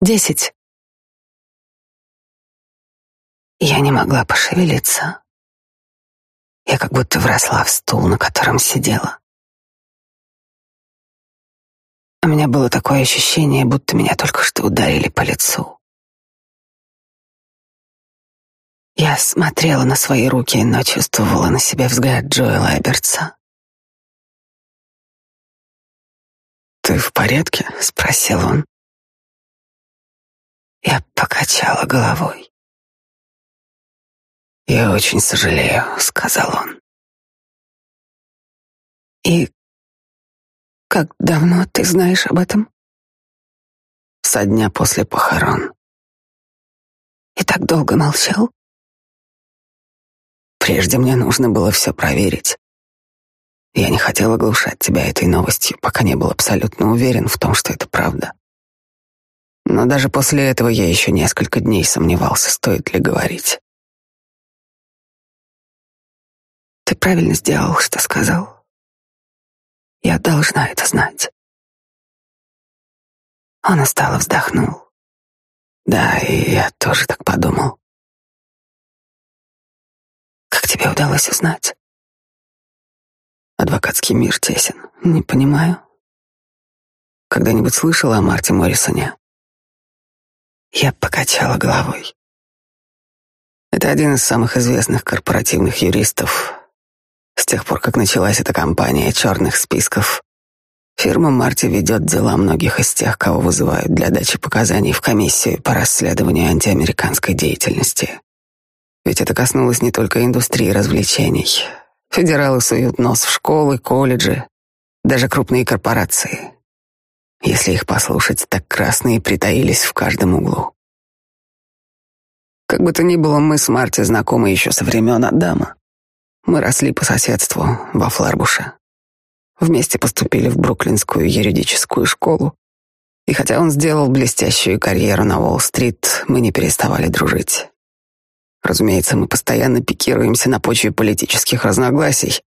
Десять. Я не могла пошевелиться. Я как будто вросла в стул, на котором сидела. У меня было такое ощущение, будто меня только что ударили по лицу. Я смотрела на свои руки, но чувствовала на себе взгляд Джоэла Эбертса. «Ты в порядке?» — спросил он. Я покачала головой. «Я очень сожалею», — сказал он. «И как давно ты знаешь об этом?» «Со дня после похорон». «И так долго молчал?» «Прежде мне нужно было все проверить. Я не хотел оглушать тебя этой новостью, пока не был абсолютно уверен в том, что это правда. Но даже после этого я еще несколько дней сомневался, стоит ли говорить. Ты правильно сделал, что сказал. Я должна это знать. Он устало вздохнул. Да, и я тоже так подумал. Как тебе удалось узнать? Адвокатский мир тесен. Не понимаю. Когда-нибудь слышала о Марте Моррисоне? Я покачала головой. Это один из самых известных корпоративных юристов, с тех пор, как началась эта кампания черных списков, фирма Марти ведет дела многих из тех, кого вызывают для дачи показаний в комиссию по расследованию антиамериканской деятельности. Ведь это коснулось не только индустрии развлечений. Федералы суют нос в школы, колледжи, даже крупные корпорации. Если их послушать, так красные притаились в каждом углу. Как бы то ни было, мы с Марти знакомы еще со времен Адама. Мы росли по соседству во Фларбуше. Вместе поступили в Бруклинскую юридическую школу. И хотя он сделал блестящую карьеру на Уолл-стрит, мы не переставали дружить. Разумеется, мы постоянно пикируемся на почве политических разногласий.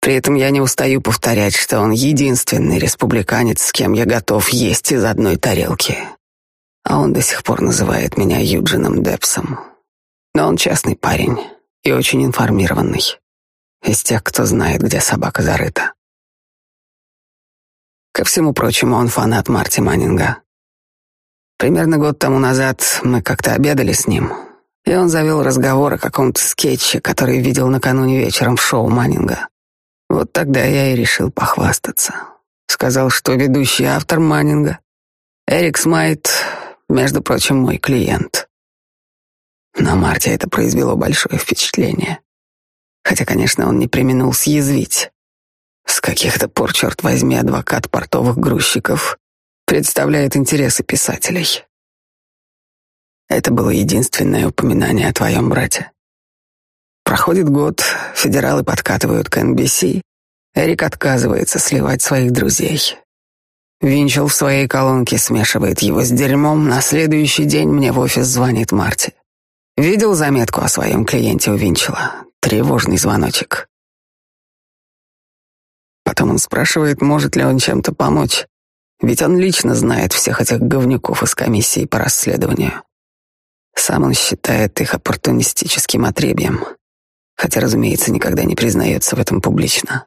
При этом я не устаю повторять, что он единственный республиканец, с кем я готов есть из одной тарелки. А он до сих пор называет меня Юджином Депсом. Но он частный парень и очень информированный из тех, кто знает, где собака зарыта. Ко всему прочему, он фанат Марти Маннинга. Примерно год тому назад мы как-то обедали с ним, и он завел разговор о каком-то скетче, который видел накануне вечером в шоу Маннинга. Вот тогда я и решил похвастаться. Сказал, что ведущий автор Маннинга, Эрик Смайт, между прочим, мой клиент. На Марте это произвело большое впечатление. Хотя, конечно, он не применил съязвить. С каких-то пор, черт возьми, адвокат портовых грузчиков представляет интересы писателей. Это было единственное упоминание о твоем брате. Проходит год, федералы подкатывают к НБС, Эрик отказывается сливать своих друзей. Винчел в своей колонке смешивает его с дерьмом, на следующий день мне в офис звонит Марти. Видел заметку о своем клиенте у Винчела? Тревожный звоночек. Потом он спрашивает, может ли он чем-то помочь. Ведь он лично знает всех этих говнюков из комиссии по расследованию. Сам он считает их оппортунистическим отребьем, хотя, разумеется, никогда не признается в этом публично.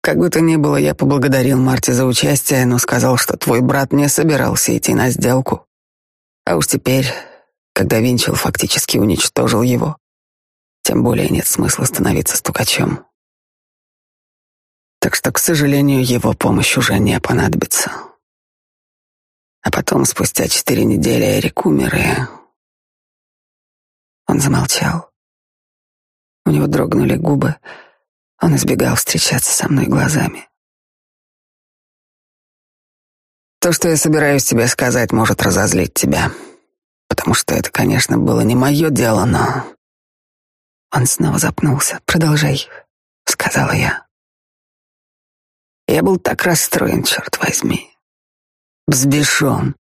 Как бы то ни было, я поблагодарил Марти за участие, но сказал, что твой брат не собирался идти на сделку. А уж теперь когда Винчел фактически уничтожил его, тем более нет смысла становиться стукачом. Так что, к сожалению, его помощь уже не понадобится. А потом, спустя четыре недели, Эрик умер, и... Он замолчал. У него дрогнули губы. Он избегал встречаться со мной глазами. То, что я собираюсь тебе сказать, может разозлить тебя потому что это, конечно, было не мое дело, но... Он снова запнулся. «Продолжай», — сказала я. Я был так расстроен, черт возьми. Взбешен,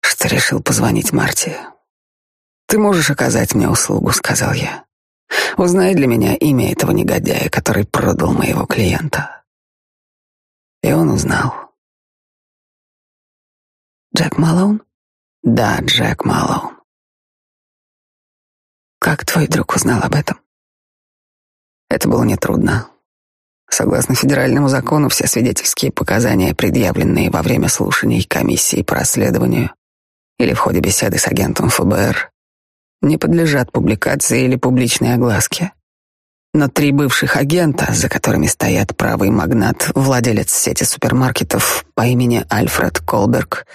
что решил позвонить Марте. «Ты можешь оказать мне услугу», — сказал я. «Узнай для меня имя этого негодяя, который продал моего клиента». И он узнал. Джек Малоун? Да, Джек Малоун. Как твой друг узнал об этом? Это было нетрудно. Согласно федеральному закону, все свидетельские показания, предъявленные во время слушаний комиссии по расследованию или в ходе беседы с агентом ФБР, не подлежат публикации или публичной огласке. Но три бывших агента, за которыми стоят правый магнат, владелец сети супермаркетов по имени Альфред Колберг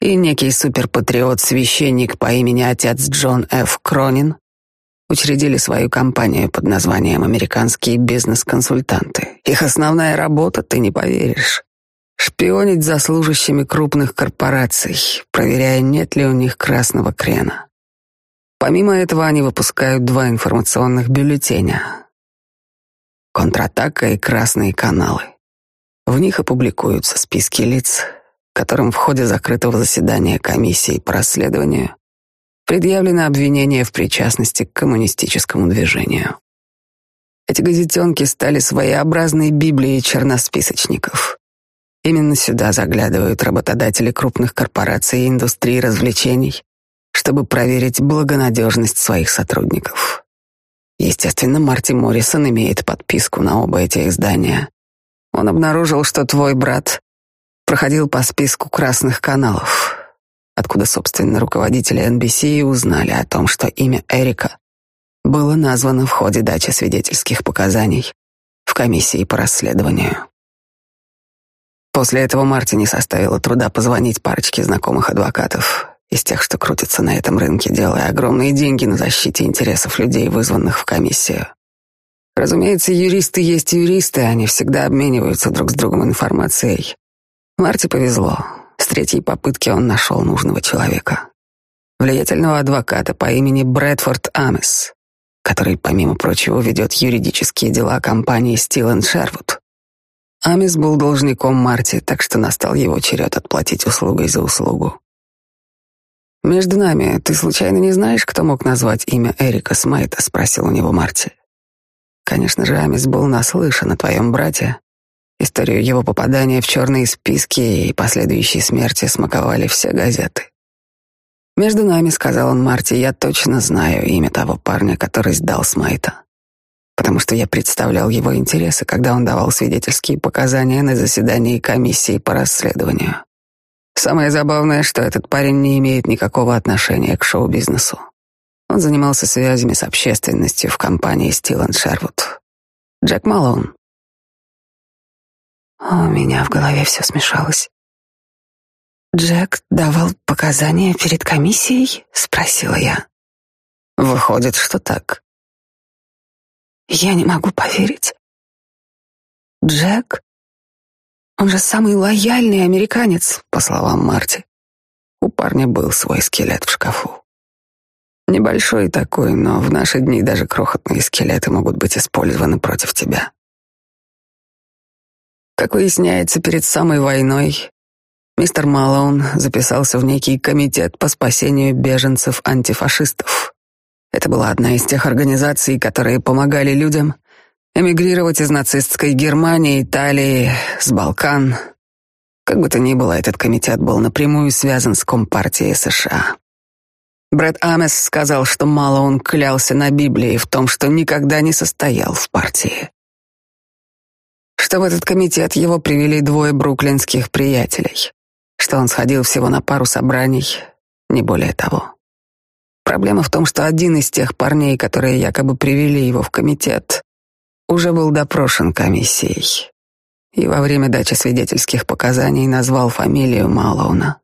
и некий суперпатриот-священник по имени отец Джон Ф. Кронин, учредили свою компанию под названием «Американские бизнес-консультанты». Их основная работа, ты не поверишь, шпионить за служащими крупных корпораций, проверяя, нет ли у них красного крена. Помимо этого, они выпускают два информационных бюллетеня. Контратака и красные каналы. В них опубликуются списки лиц, которым в ходе закрытого заседания комиссии по расследованию предъявлено обвинение в причастности к коммунистическому движению. Эти газетенки стали своеобразной библией черносписочников. Именно сюда заглядывают работодатели крупных корпораций и индустрии развлечений, чтобы проверить благонадежность своих сотрудников. Естественно, Марти Моррисон имеет подписку на оба эти издания. Он обнаружил, что твой брат проходил по списку красных каналов, откуда, собственно, руководители NBC узнали о том, что имя Эрика было названо в ходе дачи свидетельских показаний в комиссии по расследованию. После этого Марти не составило труда позвонить парочке знакомых адвокатов из тех, что крутятся на этом рынке, делая огромные деньги на защите интересов людей, вызванных в комиссию. Разумеется, юристы есть юристы, они всегда обмениваются друг с другом информацией. Марти повезло. С третьей попытки он нашел нужного человека. Влиятельного адвоката по имени Брэдфорд Амес, который, помимо прочего, ведет юридические дела компании Стилен Шервуд. Амис был должником Марти, так что настал его черед отплатить услугой за услугу. «Между нами, ты случайно не знаешь, кто мог назвать имя Эрика Смайта?» — спросил у него Марти. Конечно же, Амис был наслышан о твоем брате, Историю его попадания в черные списки и последующей смерти смаковали все газеты. «Между нами», — сказал он Марти, — «я точно знаю имя того парня, который сдал Смайта, потому что я представлял его интересы, когда он давал свидетельские показания на заседании комиссии по расследованию. Самое забавное, что этот парень не имеет никакого отношения к шоу-бизнесу. Он занимался связями с общественностью в компании Стилан Шервуд. Джек Малон, у меня в голове все смешалось. Джек давал показания перед комиссией? спросила я. Выходит, что так. Я не могу поверить. Джек? Он же самый лояльный американец, по словам Марти. У парня был свой скелет в шкафу. Небольшой такой, но в наши дни даже крохотные скелеты могут быть использованы против тебя. Как выясняется, перед самой войной мистер Малоун записался в некий комитет по спасению беженцев-антифашистов. Это была одна из тех организаций, которые помогали людям эмигрировать из нацистской Германии, Италии, с Балкан. Как бы то ни было, этот комитет был напрямую связан с Компартией США. Брэд Амес сказал, что Малоун клялся на Библии в том, что никогда не состоял в партии что в этот комитет его привели двое бруклинских приятелей, что он сходил всего на пару собраний, не более того. Проблема в том, что один из тех парней, которые якобы привели его в комитет, уже был допрошен комиссией и во время дачи свидетельских показаний назвал фамилию Малоуна.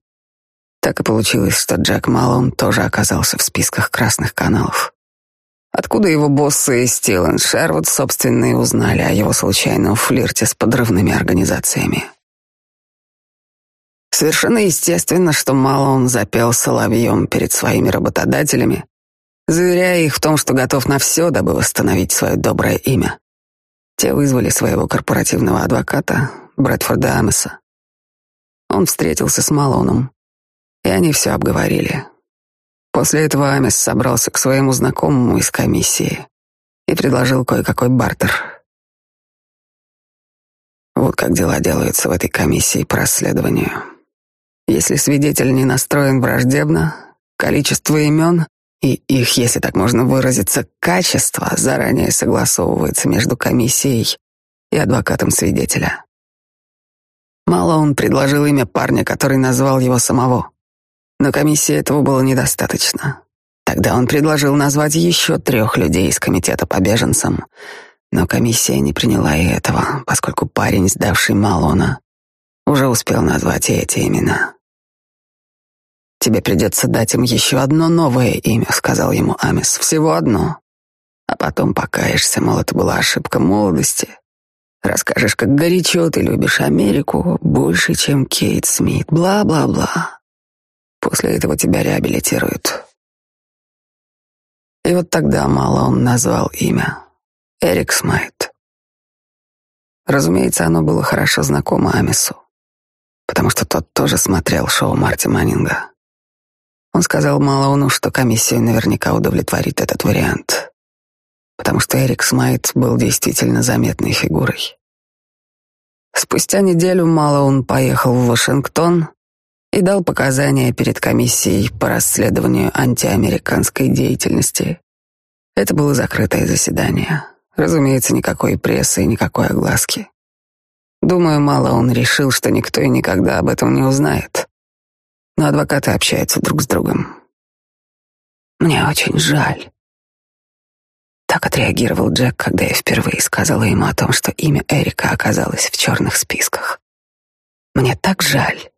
Так и получилось, что Джек Малоун тоже оказался в списках красных каналов. Откуда его боссы из Стилен Шервуд, собственно, и узнали о его случайном флирте с подрывными организациями. Совершенно естественно, что мало он запел соловьем перед своими работодателями, заверяя их в том, что готов на все, дабы восстановить свое доброе имя. Те вызвали своего корпоративного адвоката, Брэдфорда Амеса. Он встретился с Малоном, и они все обговорили, После этого Амис собрался к своему знакомому из комиссии и предложил кое-какой бартер. Вот как дела делаются в этой комиссии по расследованию. Если свидетель не настроен враждебно, количество имен и их, если так можно выразиться, качество заранее согласовывается между комиссией и адвокатом свидетеля. Мало он предложил имя парня, который назвал его самого. Но комиссии этого было недостаточно. Тогда он предложил назвать еще трех людей из комитета по беженцам, но комиссия не приняла и этого, поскольку парень, сдавший Малона, уже успел назвать и эти имена. «Тебе придется дать им еще одно новое имя», — сказал ему Амис. «Всего одно. А потом покаешься, мол, это была ошибка молодости. Расскажешь, как горячо ты любишь Америку больше, чем Кейт Смит. Бла-бла-бла. После этого тебя реабилитируют». И вот тогда мало он назвал имя. Эрик Смайт. Разумеется, оно было хорошо знакомо Амису, потому что тот тоже смотрел шоу Марти Маннинга. Он сказал Малоуну, что комиссию наверняка удовлетворит этот вариант, потому что Эрик Смайт был действительно заметной фигурой. Спустя неделю Малоун поехал в Вашингтон и дал показания перед комиссией по расследованию антиамериканской деятельности. Это было закрытое заседание. Разумеется, никакой прессы и никакой огласки. Думаю, мало он решил, что никто и никогда об этом не узнает но адвокаты общаются друг с другом. Мне очень жаль. Так отреагировал Джек, когда я впервые сказала ему о том, что имя Эрика оказалось в черных списках. Мне так жаль.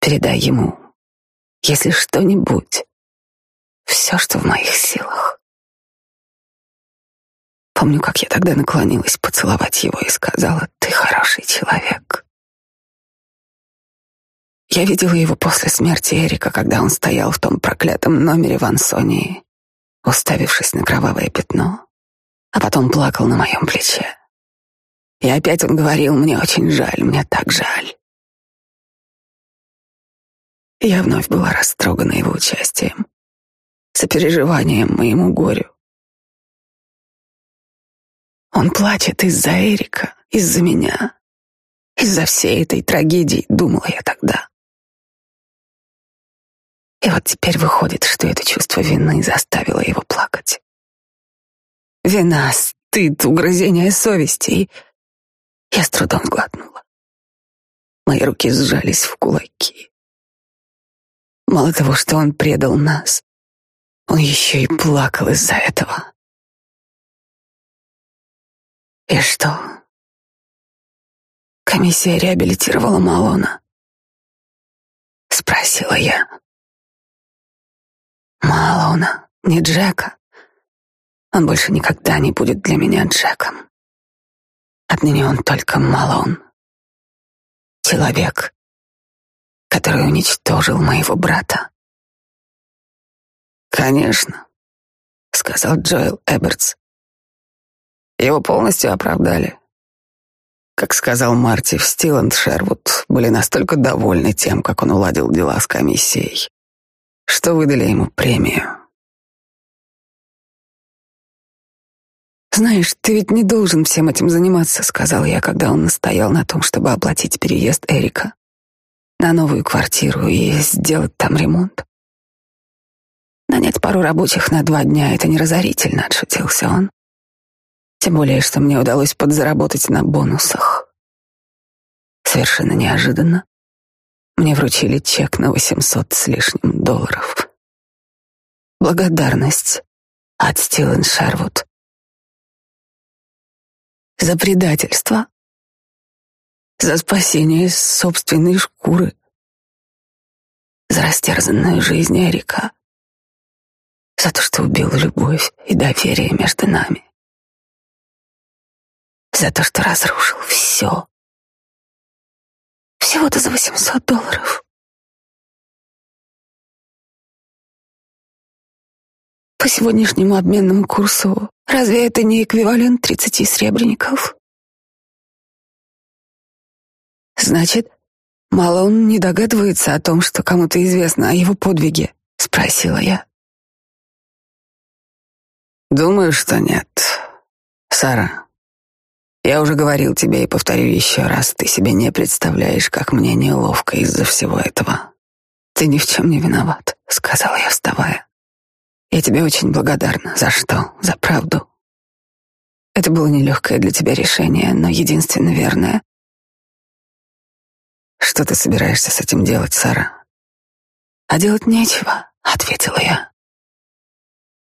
Передай ему, если что-нибудь, все, что в моих силах. Помню, как я тогда наклонилась поцеловать его и сказала, ты хороший человек. Я видела его после смерти Эрика, когда он стоял в том проклятом номере в Ансонии, уставившись на кровавое пятно, а потом плакал на моем плече. И опять он говорил, мне очень жаль, мне так жаль. Я вновь была растрогана его участием, сопереживанием моему горю. Он плачет из-за Эрика, из-за меня, из-за всей этой трагедии, думала я тогда. И вот теперь выходит, что это чувство вины заставило его плакать. Вина, стыд, угрызение совести. Я с трудом сглотнула. Мои руки сжались в кулаки. Мало того, что он предал нас, он еще и плакал из-за этого. И что? Комиссия реабилитировала Малона? Спросила я. Малона, не Джека. Он больше никогда не будет для меня Джеком. Отныне он только Малон. Человек, который уничтожил моего брата. «Конечно», — сказал Джоэл Эбертс. Его полностью оправдали. Как сказал Марти в Стиланд Шервуд, были настолько довольны тем, как он уладил дела с комиссией, что выдали ему премию. «Знаешь, ты ведь не должен всем этим заниматься», — сказал я, когда он настоял на том, чтобы оплатить переезд Эрика на новую квартиру и сделать там ремонт. Нанять пару рабочих на два дня — это не разорительно, — отшутился он. Тем более, что мне удалось подзаработать на бонусах. Совершенно неожиданно мне вручили чек на восемьсот с лишним долларов. Благодарность от Стилен Шервуд. За предательство. За спасение собственной шкуры. За растерзанную жизнь Эрика. За то, что убил любовь и доверие между нами. За то, что разрушил все всего-то за 800 долларов. По сегодняшнему обменному курсу разве это не эквивалент 30 сребреников? Значит, мало он не догадывается о том, что кому-то известно о его подвиге, спросила я. Думаю, что нет. Сара, Я уже говорил тебе и повторю еще раз, ты себе не представляешь, как мне неловко из-за всего этого. Ты ни в чем не виноват, сказала я, вставая. Я тебе очень благодарна. За что? За правду. Это было нелегкое для тебя решение, но единственно верное. Что ты собираешься с этим делать, Сара? А делать нечего, ответила я.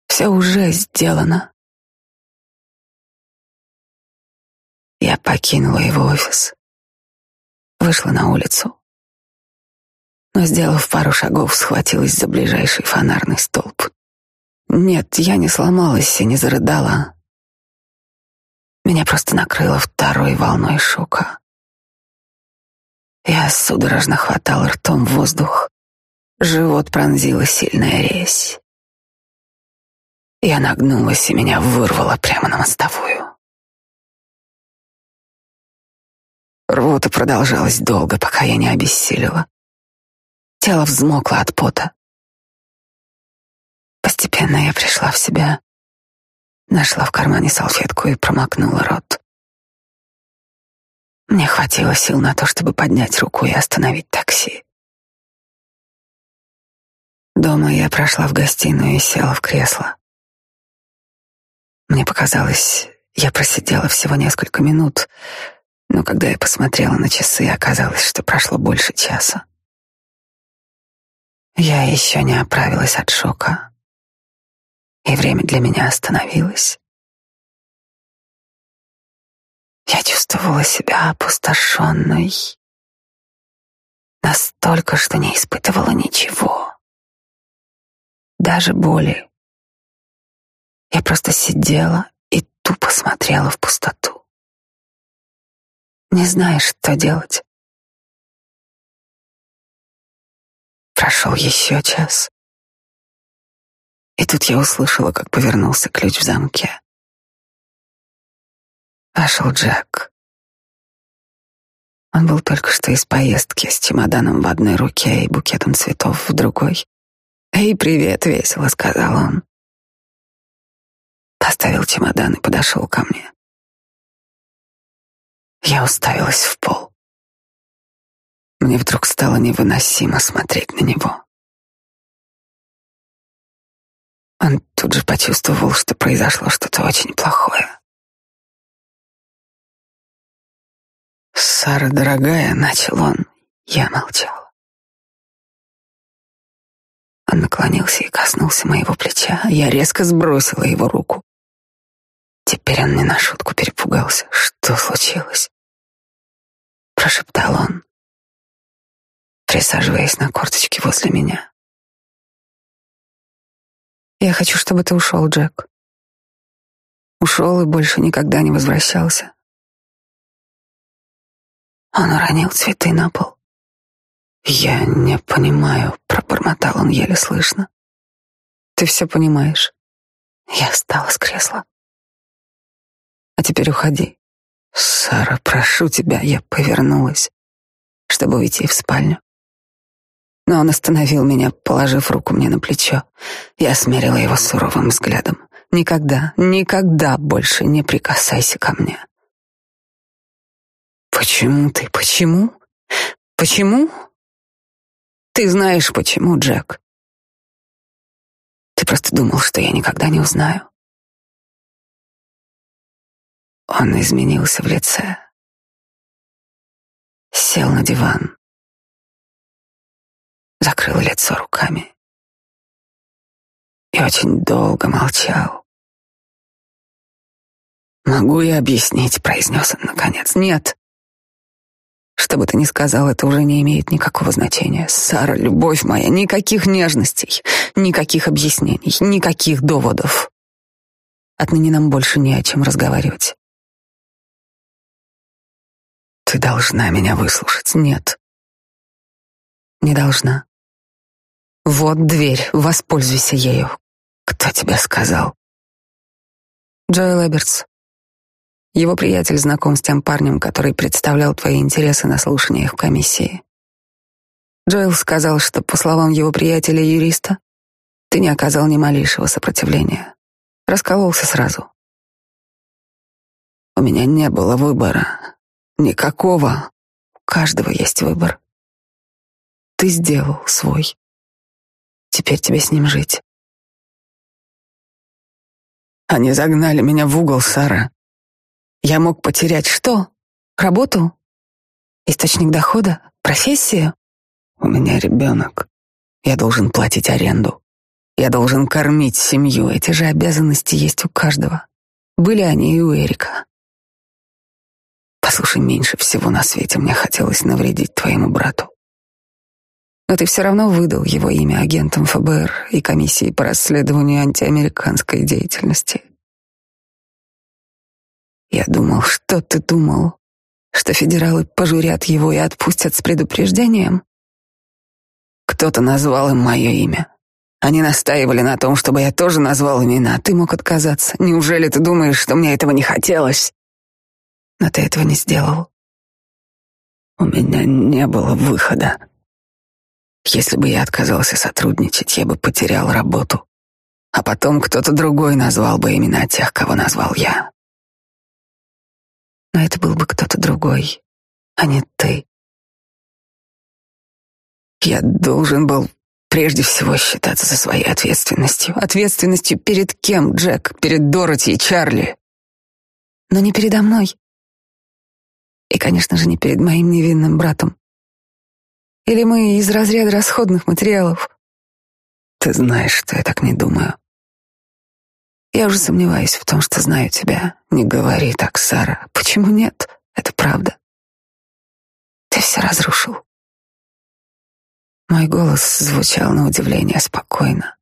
Все уже сделано. Я покинула его офис, вышла на улицу, но, сделав пару шагов, схватилась за ближайший фонарный столб. Нет, я не сломалась и не зарыдала. Меня просто накрыло второй волной шока. Я судорожно хватал ртом воздух. Живот пронзила сильная резь. Я нагнулась, и меня вырвало прямо на мостовую. Рвота продолжалась долго, пока я не обессилила. Тело взмокло от пота. Постепенно я пришла в себя, нашла в кармане салфетку и промокнула рот. Мне хватило сил на то, чтобы поднять руку и остановить такси. Дома я прошла в гостиную и села в кресло. Мне показалось, я просидела всего несколько минут, но когда я посмотрела на часы, оказалось, что прошло больше часа. Я еще не оправилась от шока, и время для меня остановилось. Я чувствовала себя опустошенной, настолько, что не испытывала ничего, даже боли. Я просто сидела и тупо смотрела в пустоту. Не знаешь, что делать. Прошел еще час. И тут я услышала, как повернулся ключ в замке. Вошел Джек. Он был только что из поездки с чемоданом в одной руке и букетом цветов в другой. «Эй, привет!» — весело сказал он. Поставил чемодан и подошел ко мне. Я уставилась в пол. Мне вдруг стало невыносимо смотреть на него. Он тут же почувствовал, что произошло что-то очень плохое. «Сара, дорогая», — начал он, я молчала. Он наклонился и коснулся моего плеча. Я резко сбросила его руку. Теперь он не на шутку перепугался. Что случилось? Прошептал он, присаживаясь на корточки возле меня. Я хочу, чтобы ты ушел, Джек. Ушел и больше никогда не возвращался. Он уронил цветы на пол. Я не понимаю, пробормотал он еле слышно. Ты все понимаешь. Я встала с кресла. А теперь уходи. Сара, прошу тебя, я повернулась, чтобы уйти в спальню. Но он остановил меня, положив руку мне на плечо. Я смерила его суровым взглядом. Никогда, никогда больше не прикасайся ко мне. Почему ты? Почему? Почему? Ты знаешь почему, Джек. Ты просто думал, что я никогда не узнаю. Он изменился в лице. Сел на диван. Закрыл лицо руками. И очень долго молчал. «Могу я объяснить?» — произнес он наконец. «Нет». Что бы ты ни сказал, это уже не имеет никакого значения. Сара, любовь моя, никаких нежностей, никаких объяснений, никаких доводов. Отныне нам больше не о чем разговаривать. Ты должна меня выслушать. Нет. Не должна. Вот дверь, воспользуйся ею. Кто тебе сказал? Джоэл Эбертс. Его приятель знаком с тем парнем, который представлял твои интересы на слушаниях в комиссии. Джоэл сказал, что, по словам его приятеля-юриста, ты не оказал ни малейшего сопротивления. Раскололся сразу. У меня не было выбора. Никакого. У каждого есть выбор. Ты сделал свой. Теперь тебе с ним жить. Они загнали меня в угол, Сара. Я мог потерять что? Работу? Источник дохода? Профессию? У меня ребенок. Я должен платить аренду. Я должен кормить семью. Эти же обязанности есть у каждого. Были они и у Эрика. Послушай, меньше всего на свете мне хотелось навредить твоему брату. Но ты все равно выдал его имя агентам ФБР и комиссии по расследованию антиамериканской деятельности. Я думал, что ты думал, что федералы пожурят его и отпустят с предупреждением? Кто-то назвал им мое имя. Они настаивали на том, чтобы я тоже назвал имена. Ты мог отказаться. Неужели ты думаешь, что мне этого не хотелось? Но ты этого не сделал. У меня не было выхода. Если бы я отказался сотрудничать, я бы потерял работу. А потом кто-то другой назвал бы имена тех, кого назвал я. Но это был бы кто-то другой, а не ты. Я должен был прежде всего считаться за своей ответственностью. Ответственностью перед кем, Джек? Перед Дороти и Чарли. Но не передо мной. И, конечно же, не перед моим невинным братом. Или мы из разряда расходных материалов? Ты знаешь, что я так не думаю. Я уже сомневаюсь в том, что знаю тебя. Не говори так, Сара. Почему нет? Это правда. Ты все разрушил. Мой голос звучал на удивление спокойно.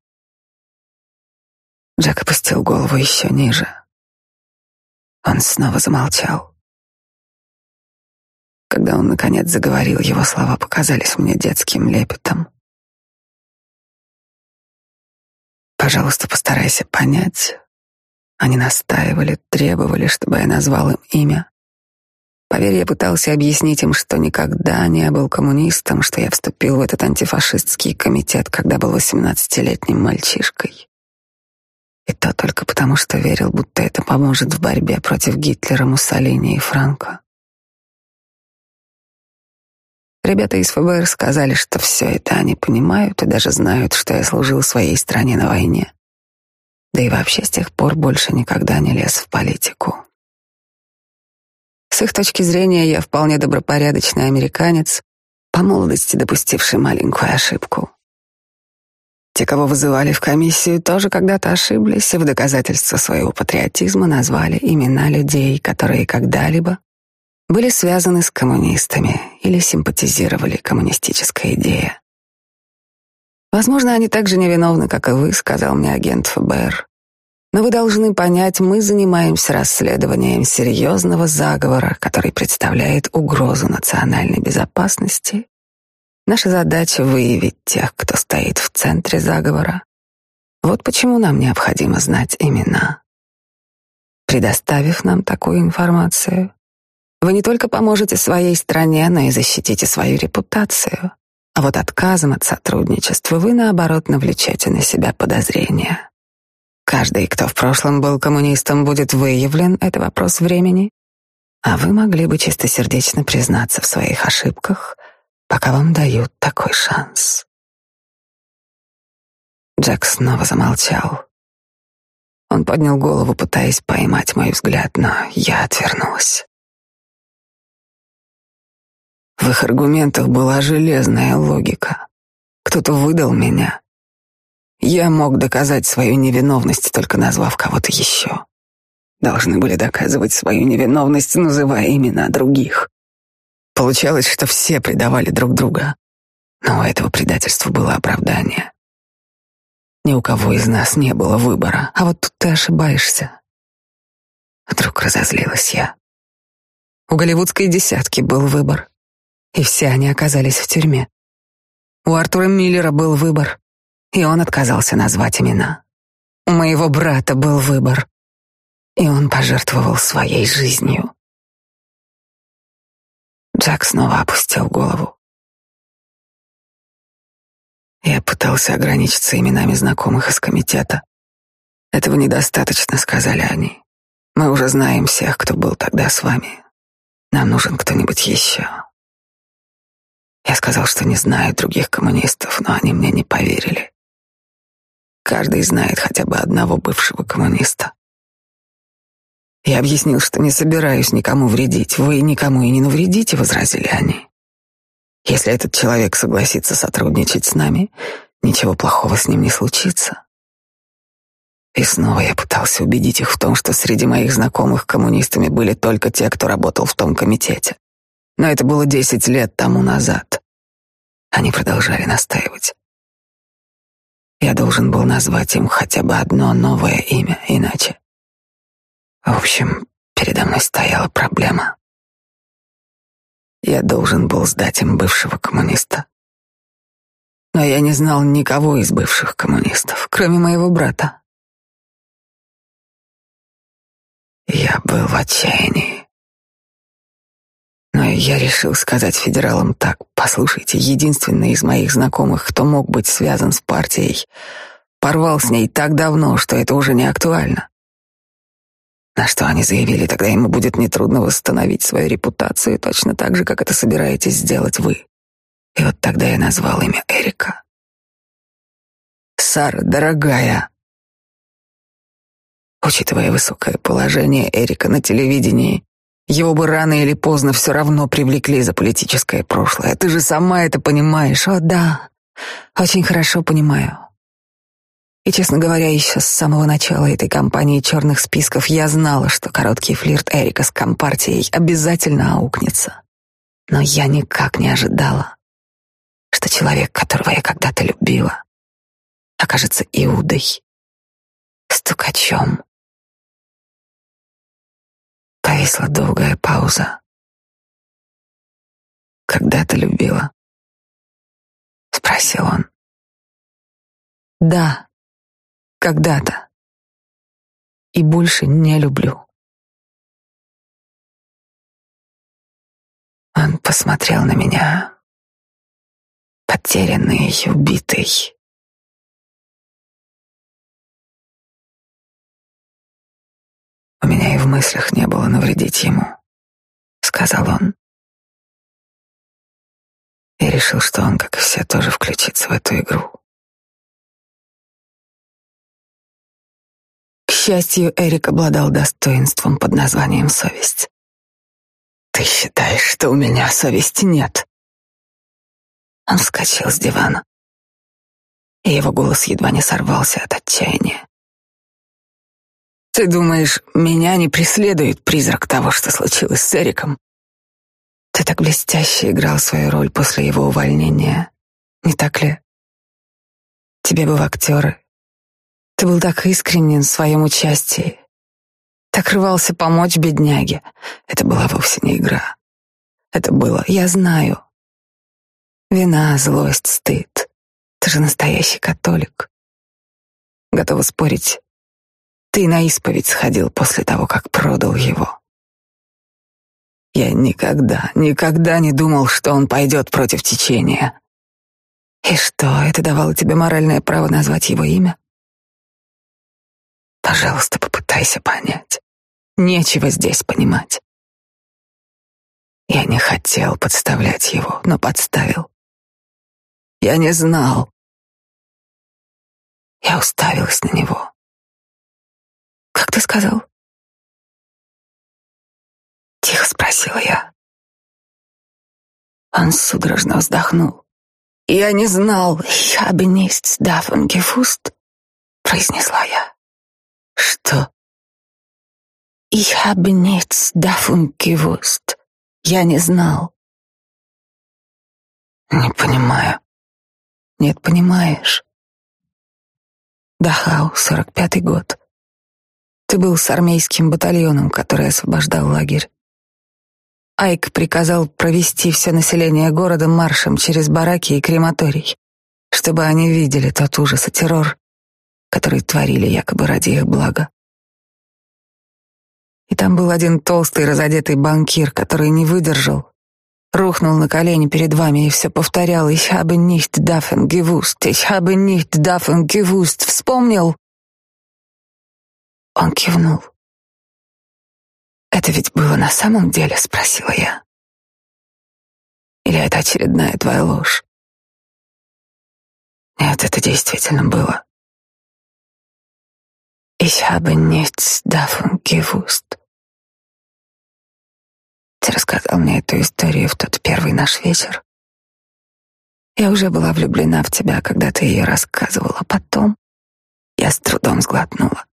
Джек опустил голову еще ниже. Он снова замолчал. Когда он наконец заговорил, его слова показались мне детским лепетом. Пожалуйста, постарайся понять. Они настаивали, требовали, чтобы я назвал им имя. Поверь, я пытался объяснить им, что никогда не был коммунистом, что я вступил в этот антифашистский комитет, когда был восемнадцатилетним мальчишкой. И то только потому, что верил, будто это поможет в борьбе против Гитлера, Муссолини и Франко. Ребята из ФБР сказали, что все это они понимают и даже знают, что я служил своей стране на войне. Да и вообще с тех пор больше никогда не лез в политику. С их точки зрения я вполне добропорядочный американец, по молодости допустивший маленькую ошибку. Те, кого вызывали в комиссию, тоже когда-то ошиблись и в доказательство своего патриотизма назвали имена людей, которые когда-либо были связаны с коммунистами или симпатизировали коммунистической идее. Возможно, они так же невиновны, как и вы, сказал мне агент ФБР. Но вы должны понять, мы занимаемся расследованием серьезного заговора, который представляет угрозу национальной безопасности. Наша задача — выявить тех, кто стоит в центре заговора. Вот почему нам необходимо знать имена. Предоставив нам такую информацию, вы не только поможете своей стране, но и защитите свою репутацию. А вот отказом от сотрудничества вы, наоборот, навлечете на себя подозрения. Каждый, кто в прошлом был коммунистом, будет выявлен, это вопрос времени. А вы могли бы чистосердечно признаться в своих ошибках, пока вам дают такой шанс. Джек снова замолчал. Он поднял голову, пытаясь поймать мой взгляд, но я отвернулась. В их аргументах была железная логика. Кто-то выдал меня, я мог доказать свою невиновность, только назвав кого-то еще. Должны были доказывать свою невиновность, называя имена других. Получалось, что все предавали друг друга. Но у этого предательства было оправдание. Ни у кого из нас не было выбора, а вот тут ты ошибаешься. Вдруг разозлилась я. У голливудской десятки был выбор, и все они оказались в тюрьме. У Артура Миллера был выбор, и он отказался назвать имена. У моего брата был выбор, и он пожертвовал своей жизнью. Джек снова опустил голову. Я пытался ограничиться именами знакомых из комитета. Этого недостаточно, сказали они. Мы уже знаем всех, кто был тогда с вами. Нам нужен кто-нибудь еще. Я сказал, что не знаю других коммунистов, но они мне не поверили. Каждый знает хотя бы одного бывшего коммуниста. Я объяснил, что не собираюсь никому вредить. Вы никому и не навредите, возразили они. Если этот человек согласится сотрудничать с нами, ничего плохого с ним не случится. И снова я пытался убедить их в том, что среди моих знакомых коммунистами были только те, кто работал в том комитете. Но это было десять лет тому назад. Они продолжали настаивать. Я должен был назвать им хотя бы одно новое имя, иначе. В общем, передо мной стояла проблема. Я должен был сдать им бывшего коммуниста. Но я не знал никого из бывших коммунистов, кроме моего брата. Я был в отчаянии. Но я решил сказать федералам так. Послушайте, единственный из моих знакомых, кто мог быть связан с партией, порвал с ней так давно, что это уже не актуально. На что они заявили, тогда ему будет нетрудно восстановить свою репутацию, точно так же, как это собираетесь сделать вы. И вот тогда я назвал имя Эрика. Сара, дорогая. Учитывая высокое положение Эрика на телевидении, его бы рано или поздно все равно привлекли за политическое прошлое. Ты же сама это понимаешь. О, да, очень хорошо понимаю. И, честно говоря, еще с самого начала этой кампании черных списков я знала, что короткий флирт Эрика с компартией обязательно аукнется. Но я никак не ожидала, что человек, которого я когда-то любила, окажется Иудой, стукачом, Повисла долгая пауза. «Когда ты любила?» — спросил он. «Да, когда-то. И больше не люблю». Он посмотрел на меня, потерянный убитый. У меня и в мыслях не было навредить ему, сказал он. Я решил, что он, как и все, тоже включится в эту игру. К счастью, Эрик обладал достоинством под названием совесть. Ты считаешь, что у меня совести нет? Он вскочил с дивана, и его голос едва не сорвался от отчаяния. Ты думаешь, меня не преследует призрак того, что случилось с Эриком? Ты так блестяще играл свою роль после его увольнения, не так ли? Тебе бы в актеры. Ты был так искренен в своем участии, так рвался помочь бедняге. Это была вовсе не игра. Это было, я знаю. Вина, злость, стыд. Ты же настоящий католик. Готова спорить, ты на исповедь сходил после того, как продал его. Я никогда, никогда не думал, что он пойдет против течения. И что, это давало тебе моральное право назвать его имя? Пожалуйста, попытайся понять. Нечего здесь понимать. Я не хотел подставлять его, но подставил. Я не знал. Я уставилась на него. Как ты сказал? Тихо спросила я. Он судорожно вздохнул. Я не знал, я бы не davon gewusst, произнесла я. Что? Habe nichts davon gewusst. Я не знал. Не понимаю. Нет, понимаешь. Дахау, сорок пятый год. Ты был с армейским батальоном, который освобождал лагерь. Айк приказал провести все население города маршем через бараки и крематорий, чтобы они видели тот ужас и террор, который творили якобы ради их блага. И там был один толстый разодетый банкир, который не выдержал, рухнул на колени перед вами и все повторял «Ich habe nicht davon gewusst, ich habe nicht davon gewusst». Вспомнил? Он кивнул. Это ведь было на самом деле, спросила я. Или это очередная твоя ложь? Нет, это действительно было. Ich habe nichts davon gewusst. Ты рассказал мне эту историю в тот первый наш вечер. Я уже была влюблена в тебя, когда ты ее рассказывала. Потом я с трудом сглотнула.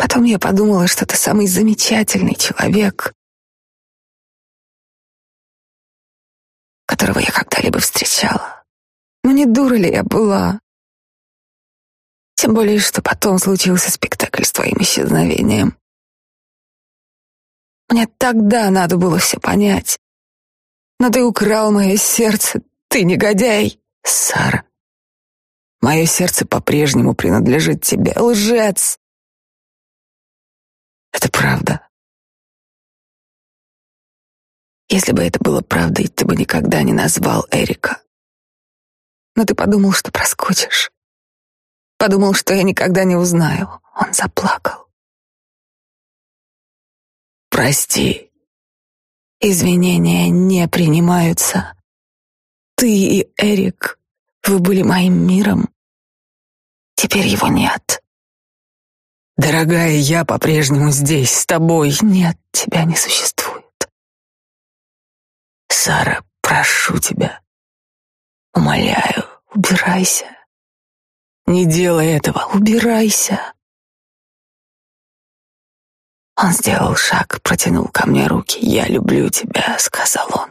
Потом я подумала, что ты самый замечательный человек, которого я когда-либо встречала. Но не дура ли я была? Тем более, что потом случился спектакль с твоим исчезновением. Мне тогда надо было все понять. Но ты украл мое сердце, ты негодяй, Сара. Мое сердце по-прежнему принадлежит тебе, лжец. Это правда. Если бы это было правдой, ты бы никогда не назвал Эрика. Но ты подумал, что проскочишь. Подумал, что я никогда не узнаю. Он заплакал. Прости. Извинения не принимаются. Ты и Эрик, вы были моим миром. Теперь его нет. Дорогая, я по-прежнему здесь, с тобой. Нет, тебя не существует. Сара, прошу тебя. Умоляю, убирайся. Не делай этого, убирайся. Он сделал шаг, протянул ко мне руки. «Я люблю тебя», — сказал он.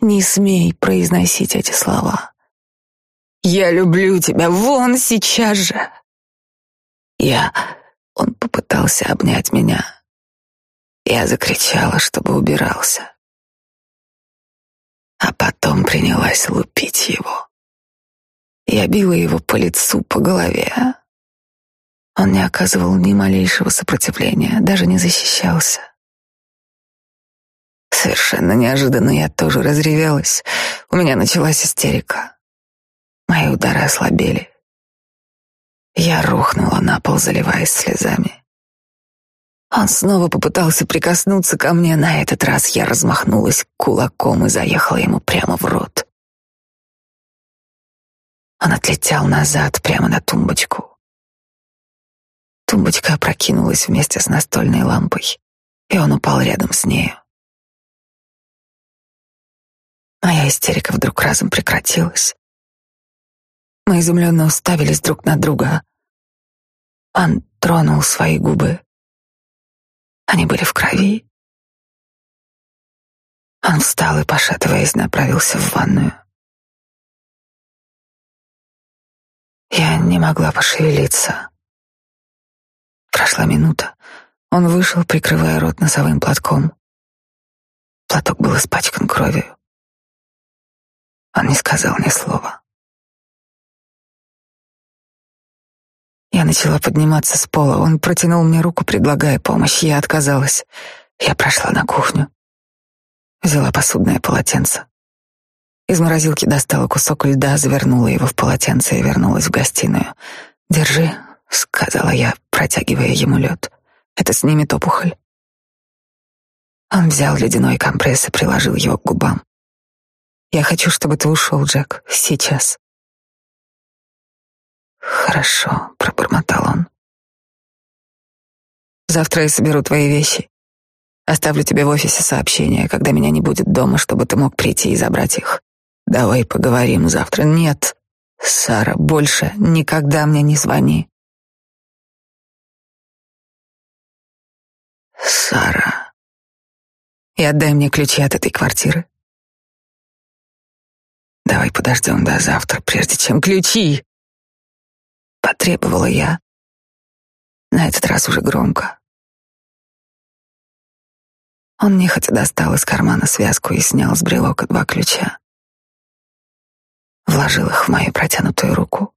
«Не смей произносить эти слова. Я люблю тебя, вон сейчас же!» Я... Он попытался обнять меня. Я закричала, чтобы убирался. А потом принялась лупить его. Я била его по лицу, по голове. Он не оказывал ни малейшего сопротивления, даже не защищался. Совершенно неожиданно я тоже разревелась. У меня началась истерика. Мои удары ослабели. Я рухнула на пол, заливаясь слезами. Он снова попытался прикоснуться ко мне. На этот раз я размахнулась кулаком и заехала ему прямо в рот. Он отлетел назад прямо на тумбочку. Тумбочка опрокинулась вместе с настольной лампой, и он упал рядом с нею. Моя истерика вдруг разом прекратилась. Мы изумленно уставились друг на друга. Он тронул свои губы. Они были в крови. Он встал и, пошатываясь, направился в ванную. Я не могла пошевелиться. Прошла минута. Он вышел, прикрывая рот носовым платком. Платок был испачкан кровью. Он не сказал ни слова. Я начала подниматься с пола. Он протянул мне руку, предлагая помощь. Я отказалась. Я прошла на кухню. Взяла посудное полотенце. Из морозилки достала кусок льда, завернула его в полотенце и вернулась в гостиную. «Держи», — сказала я, протягивая ему лед. «Это снимет опухоль». Он взял ледяной компресс и приложил его к губам. «Я хочу, чтобы ты ушел, Джек, сейчас». «Хорошо», — пробормотал он. «Завтра я соберу твои вещи. Оставлю тебе в офисе сообщение, когда меня не будет дома, чтобы ты мог прийти и забрать их. Давай поговорим завтра. Нет, Сара, больше никогда мне не звони». Сара. И отдай мне ключи от этой квартиры. Давай подождем до завтра, прежде чем ключи потребовала я. На этот раз уже громко. Он нехотя достал из кармана связку и снял с брелока два ключа. Вложил их в мою протянутую руку.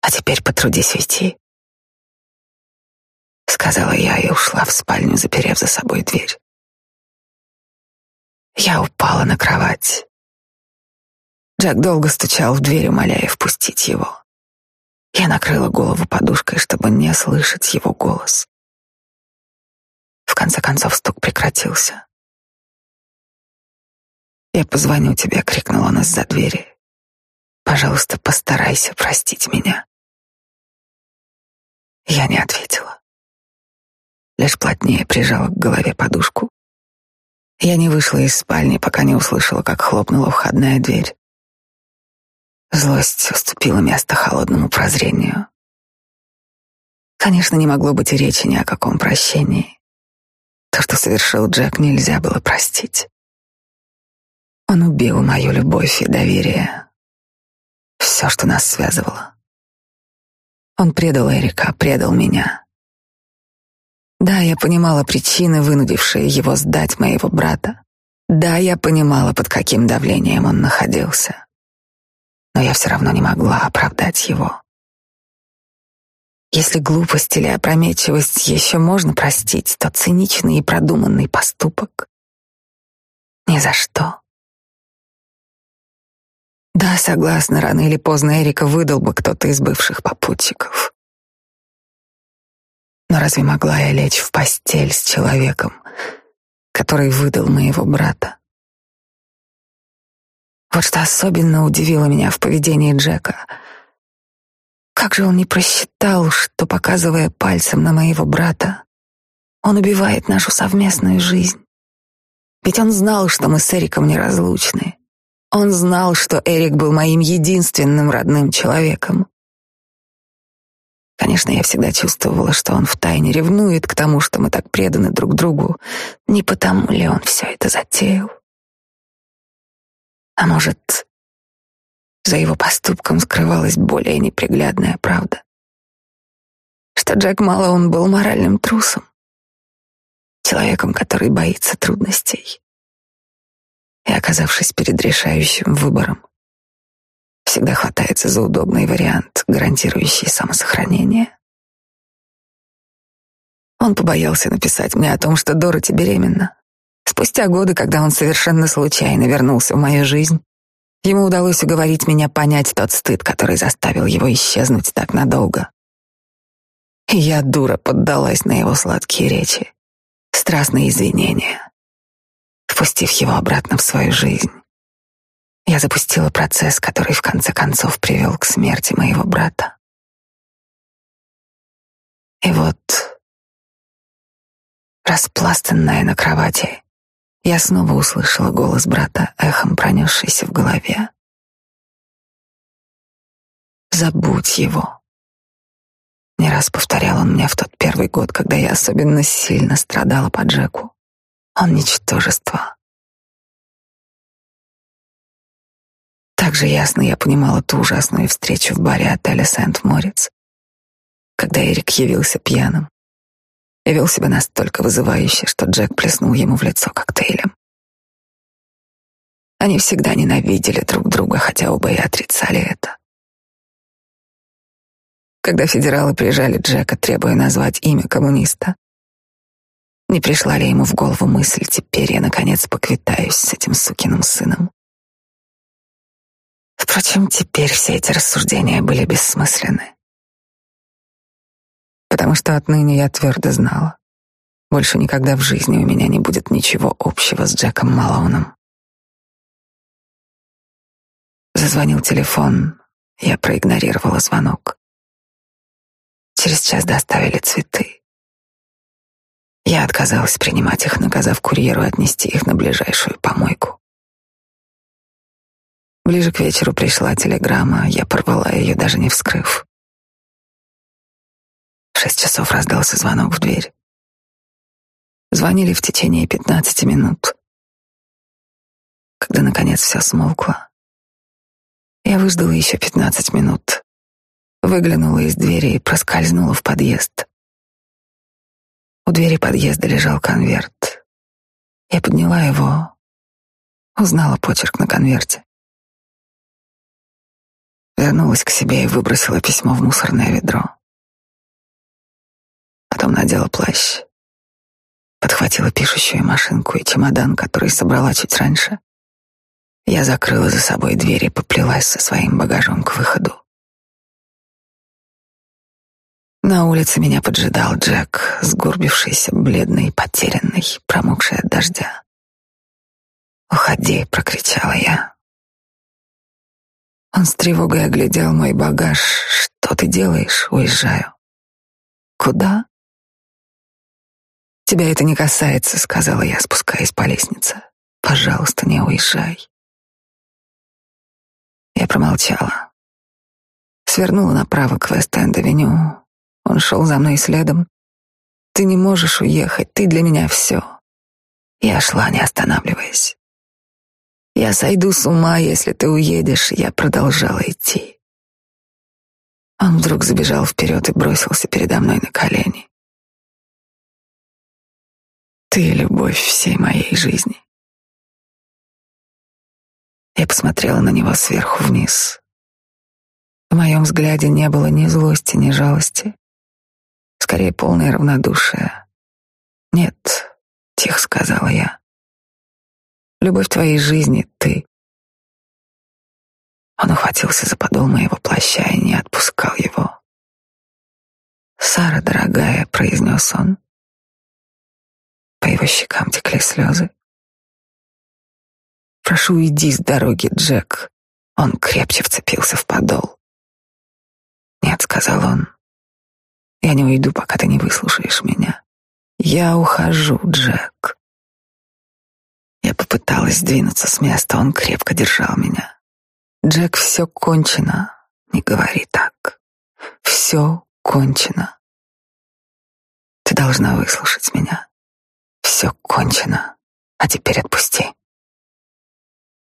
«А теперь потрудись уйти», — сказала я и ушла в спальню, заперев за собой дверь. Я упала на кровать. Джек долго стучал в дверь, умоляя впустить его. Я накрыла голову подушкой, чтобы не слышать его голос. В конце концов стук прекратился. «Я позвоню тебе», — крикнул он из-за двери. «Пожалуйста, постарайся простить меня». Я не ответила. Лишь плотнее прижала к голове подушку. Я не вышла из спальни, пока не услышала, как хлопнула входная дверь. Злость уступила место холодному прозрению. Конечно, не могло быть и речи ни о каком прощении. То, что совершил Джек, нельзя было простить. Он убил мою любовь и доверие. Все, что нас связывало. Он предал Эрика, предал меня. Да, я понимала причины, вынудившие его сдать моего брата. Да, я понимала, под каким давлением он находился. Но я все равно не могла оправдать его. Если глупость или опрометчивость еще можно простить, то циничный и продуманный поступок — ни за что. Да, согласна, рано или поздно Эрика выдал бы кто-то из бывших попутчиков. Но разве могла я лечь в постель с человеком, который выдал моего брата? Вот что особенно удивило меня в поведении Джека. Как же он не просчитал, что, показывая пальцем на моего брата, он убивает нашу совместную жизнь. Ведь он знал, что мы с Эриком неразлучны. Он знал, что Эрик был моим единственным родным человеком. Конечно, я всегда чувствовала, что он втайне ревнует к тому, что мы так преданы друг другу. Не потому ли он все это затеял? А может, за его поступком скрывалась более неприглядная правда? Что Джек Малоун был моральным трусом, человеком, который боится трудностей и, оказавшись перед решающим выбором, всегда хватается за удобный вариант, гарантирующий самосохранение. Он побоялся написать мне о том, что Дороти беременна. Спустя годы, когда он совершенно случайно вернулся в мою жизнь, ему удалось уговорить меня понять тот стыд, который заставил его исчезнуть так надолго. Я, дура, поддалась на его сладкие речи, страстные извинения, впустив его обратно в свою жизнь. Я запустила процесс, который в конце концов привел к смерти моего брата. И вот, распластанная на кровати, я снова услышала голос брата, эхом пронесшийся в голове. «Забудь его», не раз повторял он мне в тот первый год, когда я особенно сильно страдала по Джеку. Он ничтожество. Также ясно я понимала ту ужасную встречу в баре отеля Сент-Морец, когда Эрик явился пьяным и вел себя настолько вызывающе, что Джек плеснул ему в лицо коктейлем. Они всегда ненавидели друг друга, хотя оба и отрицали это. Когда федералы прижали Джека, требуя назвать имя коммуниста, не пришла ли ему в голову мысль, теперь я, наконец, поквитаюсь с этим сукиным сыном? Впрочем, теперь все эти рассуждения были бессмысленны. Потому что отныне я твердо знала, больше никогда в жизни у меня не будет ничего общего с Джеком Малоуном. Зазвонил телефон, я проигнорировала звонок. Через час доставили цветы. Я отказалась принимать их, наказав курьеру отнести их на ближайшую помойку. Ближе к вечеру пришла телеграмма, я порвала ее, даже не вскрыв. Шесть часов раздался звонок в дверь. Звонили в течение пятнадцати минут. Когда, наконец, все смолкло, я выждала еще пятнадцать минут, выглянула из двери и проскользнула в подъезд. У двери подъезда лежал конверт. Я подняла его, узнала почерк на конверте. Вернулась к себе и выбросила письмо в мусорное ведро. Потом надела плащ, подхватила пишущую машинку и чемодан, который собрала чуть раньше. Я закрыла за собой дверь и поплелась со своим багажом к выходу. На улице меня поджидал Джек, сгорбившийся, бледный, потерянный, промокший от дождя. «Уходи!» — прокричала я. Он с тревогой оглядел мой багаж. «Что ты делаешь?» «Уезжаю». «Куда?» «Тебя это не касается», — сказала я, спускаясь по лестнице. «Пожалуйста, не уезжай». Я промолчала. Свернула направо к Вест-Энд-авеню. Он шел за мной следом. «Ты не можешь уехать, ты для меня все». Я шла, не останавливаясь. «Я сойду с ума, если ты уедешь», я продолжала идти. Он вдруг забежал вперед и бросился передо мной на колени. Ты — любовь всей моей жизни. Я посмотрела на него сверху вниз. В моем взгляде не было ни злости, ни жалости. Скорее, полное равнодушие. «Нет», — тихо сказала я. «Любовь твоей жизни — ты». Он ухватился за подол моего плаща и не отпускал его. «Сара, дорогая», — произнес он. По его щекам текли слезы. «Прошу, уйди с дороги, Джек». Он крепче вцепился в подол. «Нет», — сказал он, — «я не уйду, пока ты не выслушаешь меня. Я ухожу, Джек». Я попыталась сдвинуться с места, он крепко держал меня. «Джек, все кончено. Не говори так. Все кончено. Ты должна выслушать меня. Все кончено. А теперь отпусти».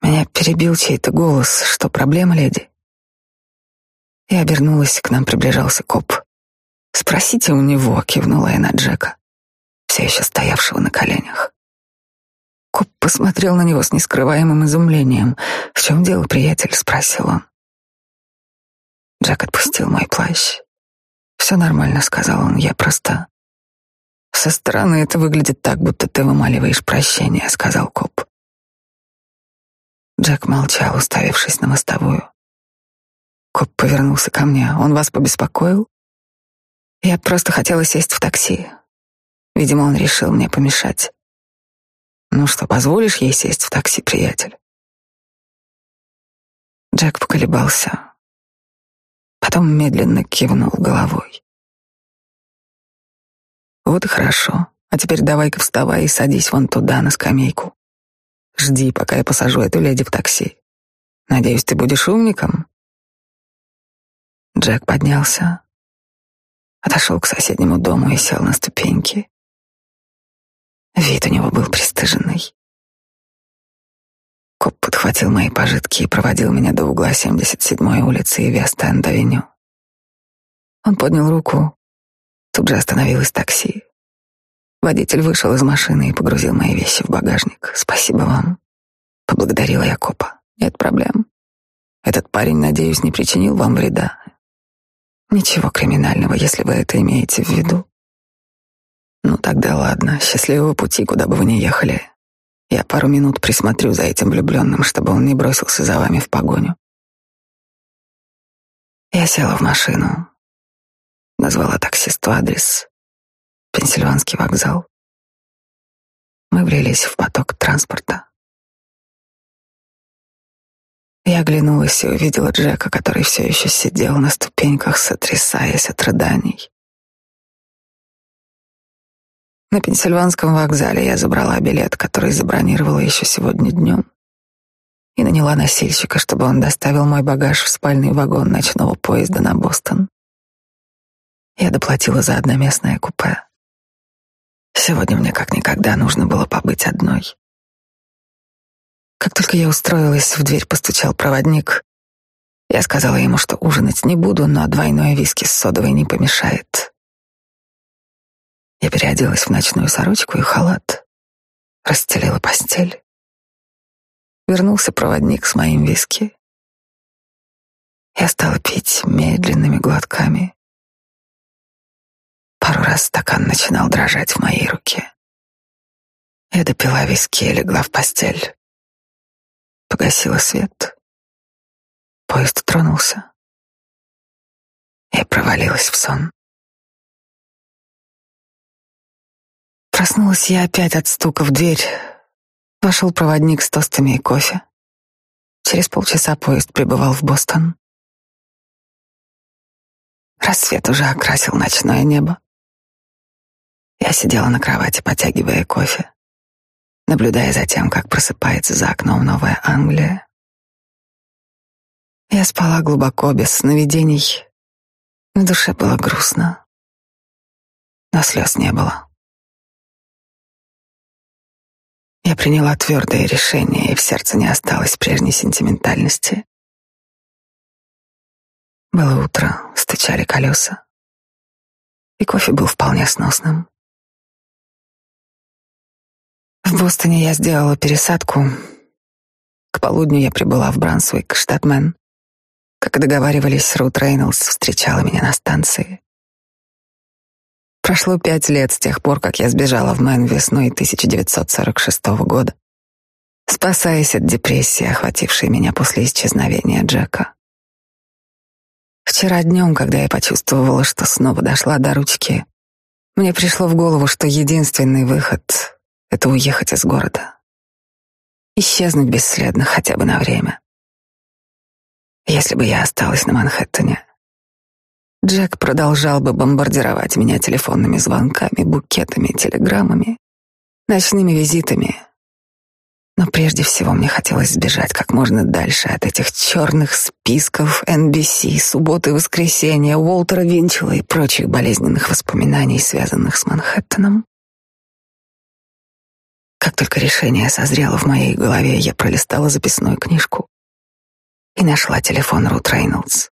Меня перебил чей-то голос. Что, проблема, леди? Я обернулась, к нам приближался коп. «Спросите у него», — кивнула я на Джека, все еще стоявшего на коленях. Коп посмотрел на него с нескрываемым изумлением. «В чем дело, приятель?» — спросил он. Джек отпустил мой плащ. «Все нормально», — сказал он, — «я просто...» «Со стороны это выглядит так, будто ты вымаливаешь прощение», — сказал коп. Джек молчал, уставившись на мостовую. Коп повернулся ко мне. Он вас побеспокоил? Я просто хотела сесть в такси. Видимо, он решил мне помешать. Ну что, позволишь ей сесть в такси, приятель? Джек поколебался. Потом медленно кивнул головой. Вот и хорошо. А теперь давай-ка вставай и садись вон туда, на скамейку. Жди, пока я посажу эту леди в такси. Надеюсь, ты будешь умником. Джек поднялся, отошел к соседнему дому и сел на ступеньки. Вид у него был пристыженный. Коп подхватил мои пожитки и проводил меня до угла 77-й улицы и Вест-Энд-авеню. Он поднял руку. Тут же остановилось такси. Водитель вышел из машины и погрузил мои вещи в багажник. Спасибо вам. Поблагодарила я копа. Нет проблем. Этот парень, надеюсь, не причинил вам вреда. Ничего криминального, если вы это имеете в виду. Ну тогда ладно. Счастливого пути, куда бы вы ни ехали. Я пару минут присмотрю за этим влюбленным, чтобы он не бросился за вами в погоню. Я села в машину, назвала таксисту адрес, Пенсильванский вокзал. Мы влились в поток транспорта. Я оглянулась и увидела Джека, который все еще сидел на ступеньках, сотрясаясь от рыданий. На Пенсильванском вокзале я забрала билет, который забронировала еще сегодня днем, и наняла носильщика, чтобы он доставил мой багаж в спальный вагон ночного поезда на Бостон. Я доплатила за одноместное купе. Сегодня мне как никогда нужно было побыть одной. Как только я устроилась, в дверь постучал проводник. Я сказала ему, что ужинать не буду, но двойное виски с содовой не помешает. Я переоделась в ночную сорочку и халат, расстелила постель. Вернулся проводник с моим виски. Я стала пить медленными глотками. Пару раз стакан начинал дрожать в моей руке. Я допила виски и легла в постель. Погасила свет. Поезд тронулся. Я провалилась в сон. Проснулась я опять от стука в дверь. Вошел проводник с тостами и кофе. Через полчаса поезд прибывал в Бостон. Рассвет уже окрасил ночное небо. Я сидела на кровати, потягивая кофе, наблюдая за тем, как просыпается за окном Новая Англия. Я спала глубоко, без сновидений. На душе было грустно, но слез не было. Я приняла твердое решение, и в сердце не осталось прежней сентиментальности. Было утро, стучали колеса, и кофе был вполне сносным. В Бостоне я сделала пересадку. К полудню я прибыла в Брансвик, штат Мэн. Как и договаривались, Рут Рейнольдс встречала меня на станции. Прошло пять лет с тех пор, как я сбежала в Мэн весной 1946 года, спасаясь от депрессии, охватившей меня после исчезновения Джека. Вчера днем, когда я почувствовала, что снова дошла до ручки, мне пришло в голову, что единственный выход — это уехать из города. Исчезнуть бесследно хотя бы на время. Если бы я осталась на Манхэттене, Джек продолжал бы бомбардировать меня телефонными звонками, букетами, телеграммами, ночными визитами. Но прежде всего мне хотелось сбежать как можно дальше от этих черных списков NBC, субботы воскресенья, Уолтера Винчела и прочих болезненных воспоминаний, связанных с Манхэттеном. Как только решение созрело в моей голове, я пролистала записную книжку и нашла телефон Рут Рейнольдс.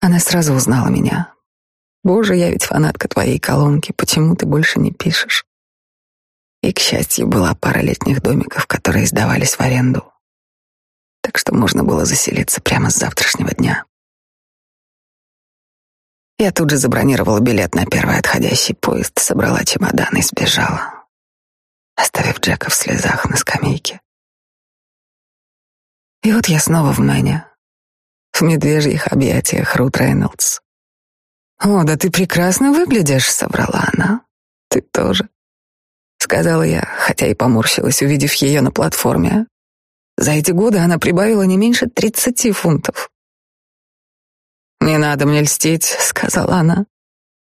Она сразу узнала меня. Боже, я ведь фанатка твоей колонки, почему ты больше не пишешь? И, к счастью, была пара летних домиков, которые сдавались в аренду. Так что можно было заселиться прямо с завтрашнего дня. Я тут же забронировала билет на первый отходящий поезд, собрала чемодан и сбежала, оставив Джека в слезах на скамейке. И вот я снова в Мэне, в медвежьих объятиях Рут Рейнольдс. «О, да ты прекрасно выглядишь», — соврала она. «Ты тоже», — сказала я, хотя и поморщилась, увидев ее на платформе. За эти годы она прибавила не меньше тридцати фунтов. «Не надо мне льстить», — сказала она.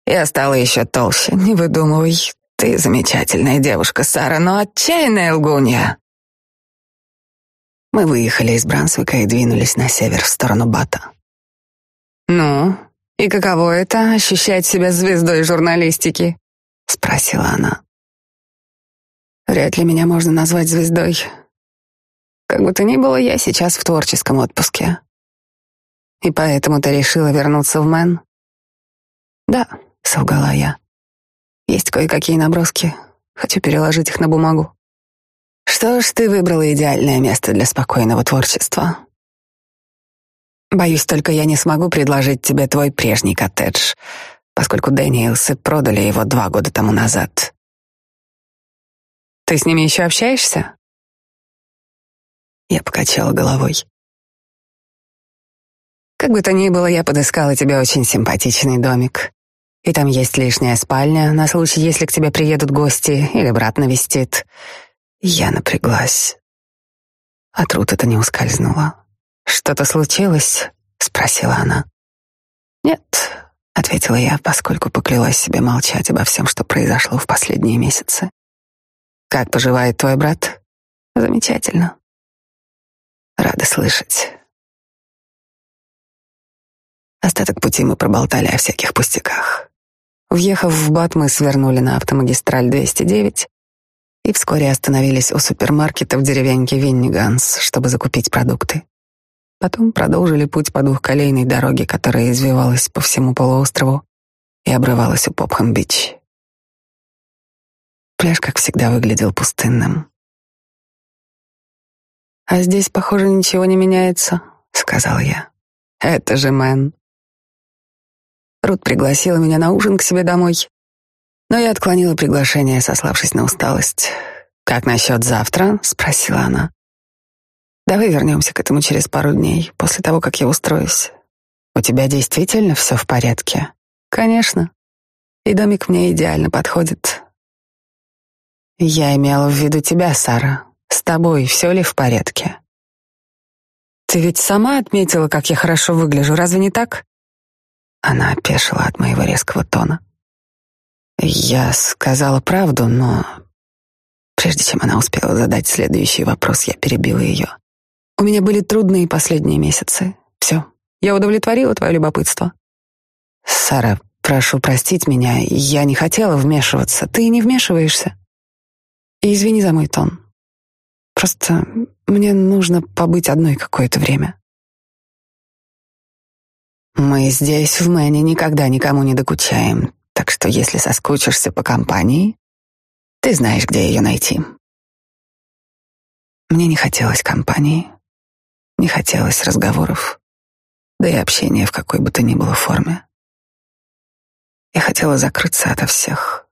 Я стала еще толще, не выдумывай. Ты замечательная девушка, Сара, но отчаянная лгунья. Мы выехали из Брансвика и двинулись на север в сторону Бата. «Ну, и каково это — ощущать себя звездой журналистики?» — спросила она. «Вряд ли меня можно назвать звездой. Как бы то ни было, я сейчас в творческом отпуске. И поэтому ты решила вернуться в Мэн?» «Да», — солгала я. «Есть кое-какие наброски. Хочу переложить их на бумагу». Что ж, ты выбрала идеальное место для спокойного творчества. Боюсь, только я не смогу предложить тебе твой прежний коттедж, поскольку Дэниелсы продали его два года тому назад. Ты с ними еще общаешься? Я покачала головой. Как бы то ни было, я подыскала тебе очень симпатичный домик. И там есть лишняя спальня на случай, если к тебе приедут гости или брат навестит. Я напряглась. От Рут это не ускользнуло. «Что-то случилось?» — спросила она. «Нет», — ответила я, поскольку поклялась себе молчать обо всем, что произошло в последние месяцы. «Как поживает твой брат?» «Замечательно». «Рада слышать». Остаток пути мы проболтали о всяких пустяках. Въехав в Бат, мы свернули на автомагистраль 209 и вскоре остановились у супермаркета в деревеньке Винниганс, чтобы закупить продукты. Потом продолжили путь по двухколейной дороге, которая извивалась по всему полуострову и обрывалась у Попхэм-Бич. Пляж, как всегда, выглядел пустынным. «А здесь, похоже, ничего не меняется», — сказал я. «Это же Мэн». Рут пригласила меня на ужин к себе домой, но я отклонила приглашение, сославшись на усталость. «Как насчет завтра?» — спросила она. «Давай вернемся к этому через пару дней, после того, как я устроюсь. У тебя действительно все в порядке?» «Конечно. И домик мне идеально подходит. Я имела в виду тебя, Сара. С тобой все ли в порядке? Ты ведь сама отметила, как я хорошо выгляжу, разве не так? Она опешила от моего резкого тона. Я сказала правду, но прежде чем она успела задать следующий вопрос, я перебила ее. У меня были трудные последние месяцы. Все, я удовлетворила твое любопытство. Сара, прошу простить меня, я не хотела вмешиваться. Ты не вмешиваешься. И извини за мой тон. Просто мне нужно побыть одной какое-то время. Мы здесь, в Мэне, никогда никому не докучаем, так что если соскучишься по компании, ты знаешь, где ее найти. Мне не хотелось компании, не хотелось разговоров, да и общения в какой бы то ни было форме. Я хотела закрыться ото всех,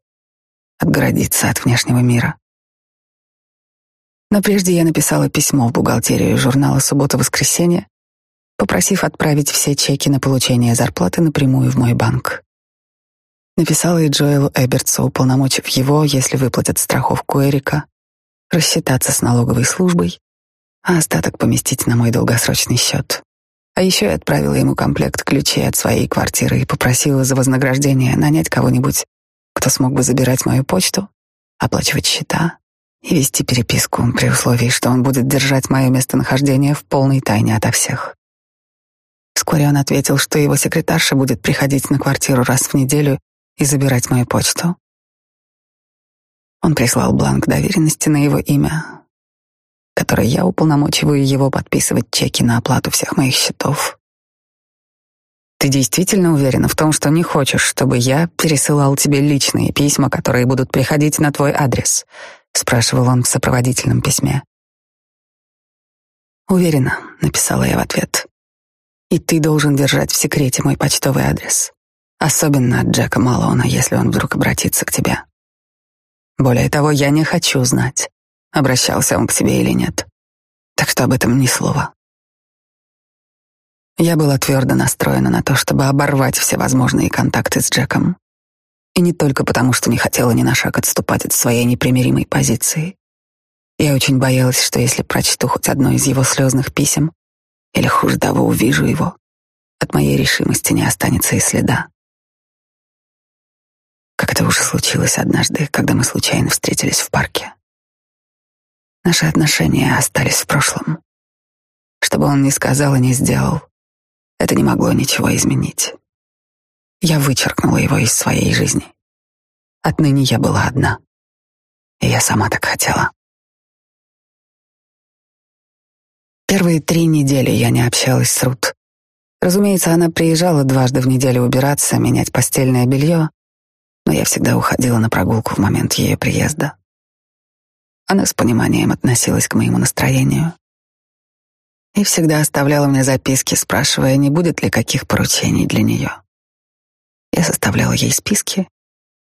отгородиться от внешнего мира. Но прежде я написала письмо в бухгалтерию журнала «Суббота-воскресенье», попросив отправить все чеки на получение зарплаты напрямую в мой банк. Написала и Джоэлу Эбертсу, уполномочив его, если выплатят страховку Эрика, рассчитаться с налоговой службой, а остаток поместить на мой долгосрочный счет. А еще я отправила ему комплект ключей от своей квартиры и попросила за вознаграждение нанять кого-нибудь, кто смог бы забирать мою почту, оплачивать счета и вести переписку при условии, что он будет держать мое местонахождение в полной тайне ото всех. Вскоре он ответил, что его секретарша будет приходить на квартиру раз в неделю и забирать мою почту. Он прислал бланк доверенности на его имя, который я уполномочиваю его подписывать чеки на оплату всех моих счетов. Ты действительно уверена в том, что не хочешь, чтобы я пересылал тебе личные письма, которые будут приходить на твой адрес? спрашивал он в сопроводительном письме. Уверена, написала я в ответ. И ты должен держать в секрете мой почтовый адрес, особенно от Джека Малона, если он вдруг обратится к тебе. Более того, я не хочу знать, обращался он к тебе или нет. Так что об этом ни слова. Я была твердо настроена на то, чтобы оборвать все возможные контакты с Джеком. И не только потому, что не хотела ни на шаг отступать от своей непримиримой позиции. Я очень боялась, что если прочту хоть одно из его слезных писем, или хуже того, увижу его, от моей решимости не останется и следа. Как это уже случилось однажды, когда мы случайно встретились в парке. Наши отношения остались в прошлом. Что бы он ни сказал и ни сделал, это не могло ничего изменить. Я вычеркнула его из своей жизни. Отныне я была одна. И я сама так хотела. Первые три недели я не общалась с Рут. Разумеется, она приезжала дважды в неделю убираться, менять постельное белье, но я всегда уходила на прогулку в момент ее приезда. Она с пониманием относилась к моему настроению и всегда оставляла мне записки, спрашивая, не будет ли каких поручений для нее. Я составляла ей списки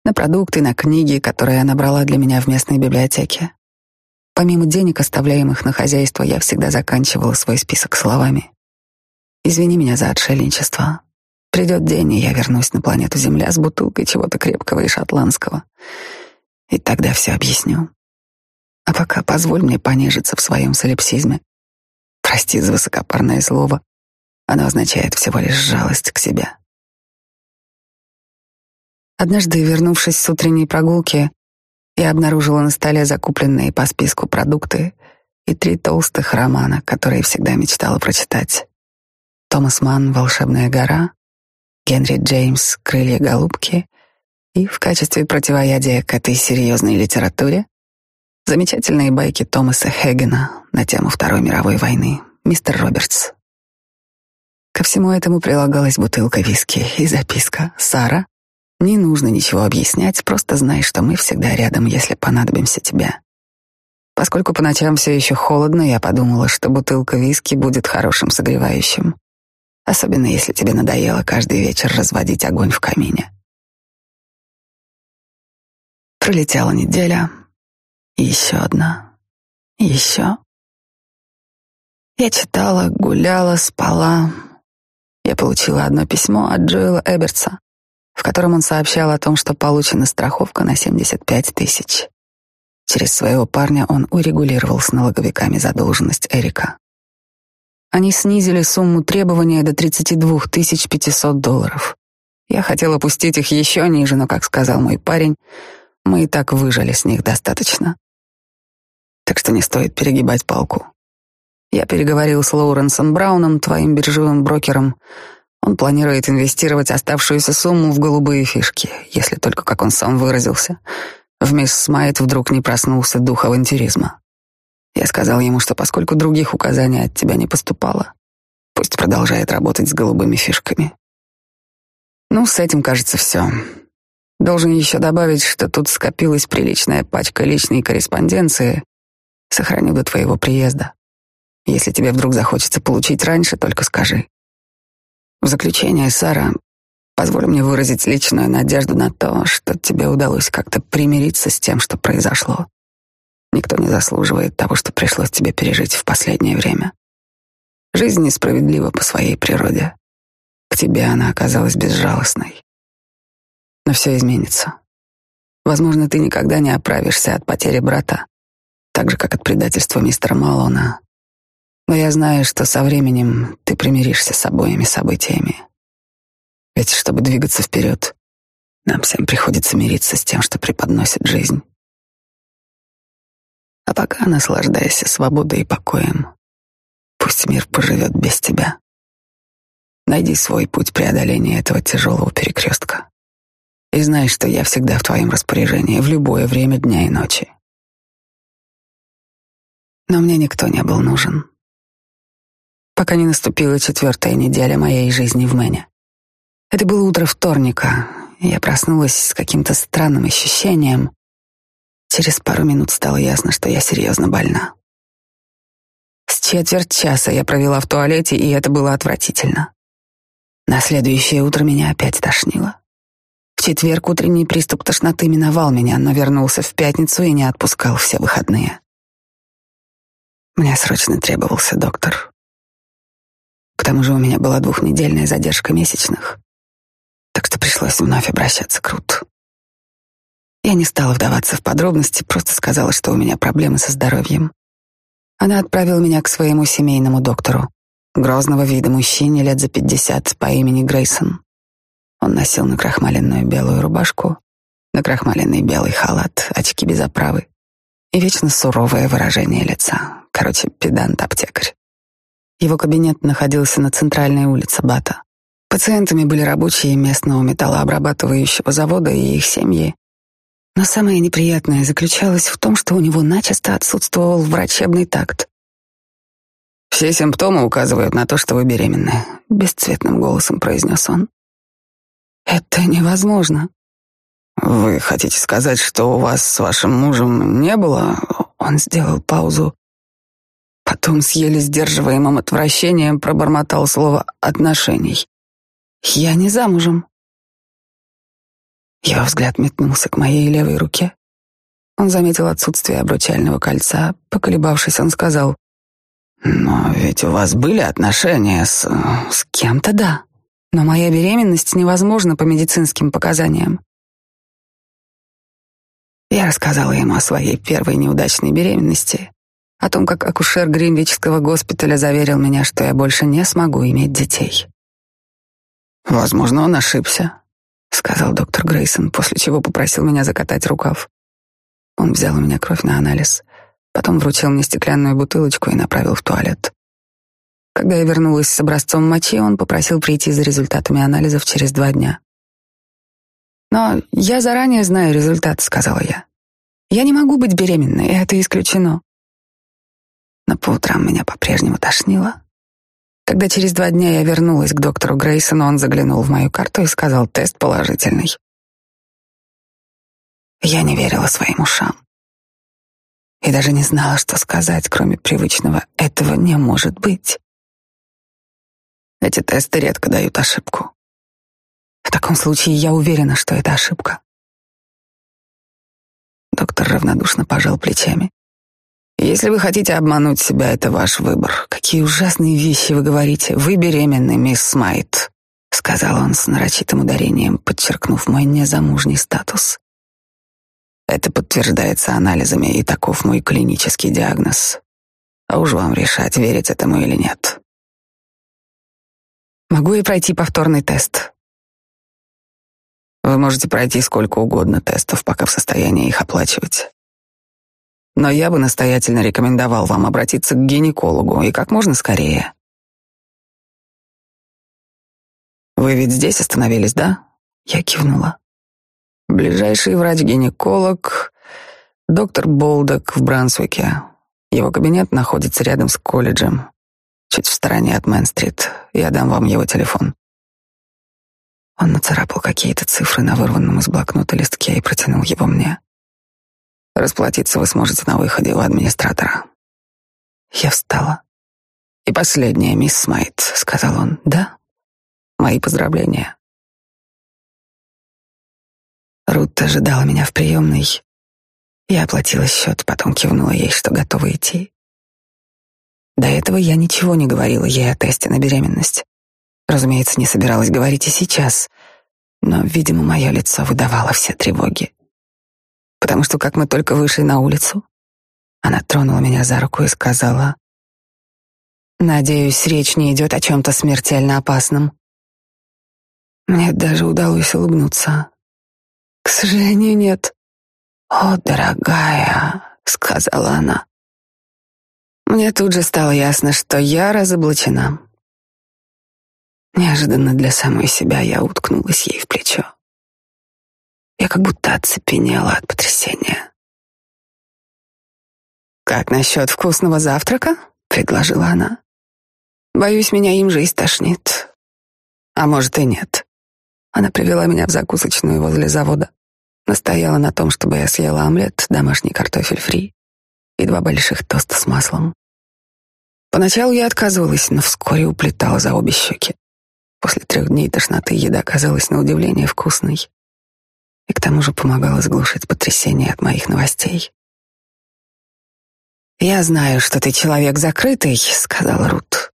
на продукты, на книги, которые она брала для меня в местной библиотеке. Помимо денег, оставляемых на хозяйство, я всегда заканчивала свой список словами. «Извини меня за отшельничество. Придет день, и я вернусь на планету Земля с бутылкой чего-то крепкого и шотландского. И тогда все объясню. А пока позволь мне понежиться в своем солипсизме. Прости за высокопарное слово. Оно означает всего лишь жалость к себе. Однажды, вернувшись с утренней прогулки, я обнаружила на столе закупленные по списку продукты и три толстых романа, которые всегда мечтала прочитать. Томас Манн «Волшебная гора», Генри Джеймс «Крылья голубки» и в качестве противоядия к этой серьезной литературе замечательные байки Томаса Хегена на тему Второй мировой войны «Мистер Робертс». Ко всему этому прилагалась бутылка виски и записка «Сара, не нужно ничего объяснять, просто знай, что мы всегда рядом, если понадобимся тебе. Поскольку по ночам все еще холодно, я подумала, что бутылка виски будет хорошим согревающим. Особенно если тебе надоело каждый вечер разводить огонь в камине. Пролетела неделя, и еще одна, еще. Я читала, гуляла, спала. Я получила одно письмо от Джоэла Эбертса в котором он сообщал о том, что получена страховка на 75 тысяч. Через своего парня он урегулировал с налоговиками задолженность Эрика. Они снизили сумму требования до 32 500 долларов. Я хотел опустить их еще ниже, но, как сказал мой парень, мы и так выжали с них достаточно. Так что не стоит перегибать палку. Я переговорил с Лоуренсом Брауном, твоим биржевым брокером. Он планирует инвестировать оставшуюся сумму в голубые фишки, если только, как он сам выразился, в мисс Смайт вдруг не проснулся дух авантюризма. Я сказал ему, что поскольку других указаний от тебя не поступало, пусть продолжает работать с голубыми фишками. Ну, с этим, кажется, все. Должен еще добавить, что тут скопилась приличная пачка личной корреспонденции. Сохраню до твоего приезда. Если тебе вдруг захочется получить раньше, только скажи. В заключение, Сара, позволь мне выразить личную надежду на то, что тебе удалось как-то примириться с тем, что произошло. Никто не заслуживает того, что пришлось тебе пережить в последнее время. Жизнь несправедлива по своей природе. К тебе она оказалась безжалостной. Но все изменится. Возможно, ты никогда не оправишься от потери брата, так же, как от предательства мистера Малона. Но я знаю, что со временем ты примиришься с обоими событиями. Ведь чтобы двигаться вперед, нам всем приходится мириться с тем, что преподносит жизнь. А пока наслаждайся свободой и покоем. Пусть мир поживет без тебя. Найди свой путь преодоления этого тяжелого перекрестка. И знай, что я всегда в твоем распоряжении в любое время дня и ночи. Но мне никто не был нужен. Пока не наступила четвертая неделя моей жизни в Мэне. Это было утро вторника, я проснулась с каким-то странным ощущением. Через пару минут стало ясно, что я серьезно больна. С четверть часа я провела в туалете, и это было отвратительно. На следующее утро меня опять тошнило. В четверг утренний приступ тошноты миновал меня, но вернулся в пятницу и не отпускал все выходные. Мне срочно требовался доктор. К тому же у меня была двухнедельная задержка месячных, так что пришлось вновь обращаться к Рут. Я не стала вдаваться в подробности, просто сказала, что у меня проблемы со здоровьем. Она отправила меня к своему семейному доктору, грозного вида мужчине лет за пятьдесят по имени Грейсон. Он носил накрахмаленную белую рубашку, накрахмаленный белый халат, очки без оправы и вечно суровое выражение лица. Короче, педант-аптекарь. Его кабинет находился на центральной улице Бата. Пациентами были рабочие местного металлообрабатывающего завода и их семьи. Но самое неприятное заключалось в том, что у него начисто отсутствовал врачебный такт. «Все симптомы указывают на то, что вы беременны», — бесцветным голосом произнес он. «Это невозможно». «Вы хотите сказать, что у вас с вашим мужем не было?» Он сделал паузу. Потом с еле сдерживаемым отвращением пробормотал слово «отношений». «Я не замужем». Его взгляд метнулся к моей левой руке. Он заметил отсутствие обручального кольца. Поколебавшись, он сказал, но ведь у вас были отношения с... с кем-то, да. Но моя беременность невозможна по медицинским показаниям. Я рассказала ему о своей первой неудачной беременности, о том, как акушер Гринвичского госпиталя заверил меня, что я больше не смогу иметь детей. «Возможно, он ошибся», — сказал доктор Грейсон, после чего попросил меня закатать рукав. Он взял у меня кровь на анализ. Потом вручил мне стеклянную бутылочку и направил в туалет. Когда я вернулась с образцом мочи, он попросил прийти за результатами анализов через два дня. «Но я заранее знаю результат», — сказала я. «Я не могу быть беременной, это исключено». Но по утрам меня по-прежнему тошнило. Когда через два дня я вернулась к доктору Грейсону, он заглянул в мою карту и сказал, тест положительный. Я не верила своим ушам и даже не знала, что сказать, кроме привычного «этого не может быть». Эти тесты редко дают ошибку. В таком случае я уверена, что это ошибка. Доктор равнодушно пожал плечами. Если вы хотите обмануть себя, это ваш выбор. Какие ужасные вещи вы говорите. Вы беременны, мисс Смайт, сказал он с нарочитым ударением, подчеркнув мой незамужний статус. Это подтверждается анализами, и таков мой клинический диагноз. А уж вам решать, верить этому или нет. Могу и пройти повторный тест. Вы можете пройти сколько угодно тестов, пока в состоянии их оплачивать. Но я бы настоятельно рекомендовал вам обратиться к гинекологу и как можно скорее. Вы ведь здесь остановились, да? Я кивнула. Ближайший врач-гинеколог — доктор Болдок в Брансвике. Его кабинет находится рядом с колледжем, чуть в стороне от Мэн-стрит. Я дам вам его телефон. Он нацарапал какие-то цифры на вырванном из блокнота листке и протянул его мне. Расплатиться вы сможете на выходе у администратора. Я встала. И последнее, мисс Смайт, сказал он. Да? Мои поздравления. Рут ожидала меня в приемной. Я оплатила счет, потом кивнула ей, что готова идти. До этого я ничего не говорила ей о тесте на беременность. Разумеется, не собиралась говорить и сейчас, но, видимо, мое лицо выдавало все тревоги. Потому что, как мы только вышли на улицу, она тронула меня за руку и сказала, «Надеюсь, речь не идет о чем-то смертельно опасном». Мне даже удалось улыбнуться. «К сожалению, нет». «О, дорогая», — сказала она. Мне тут же стало ясно, что я разоблачена. Неожиданно для самой себя я уткнулась ей в плечо. Я как будто оцепенела от потрясения. «Как насчет вкусного завтрака?» — предложила она. «Боюсь, меня им же истошнит. А может и нет». Она привела меня в закусочную возле завода. Настояла на том, чтобы я съела омлет, домашний картофель фри и два больших тоста с маслом. Поначалу я отказывалась, но вскоре уплетала за обе щеки. После трех дней тошноты еда казалась на удивление вкусной и к тому же помогала заглушить потрясение от моих новостей. «Я знаю, что ты человек закрытый», — сказала Рут.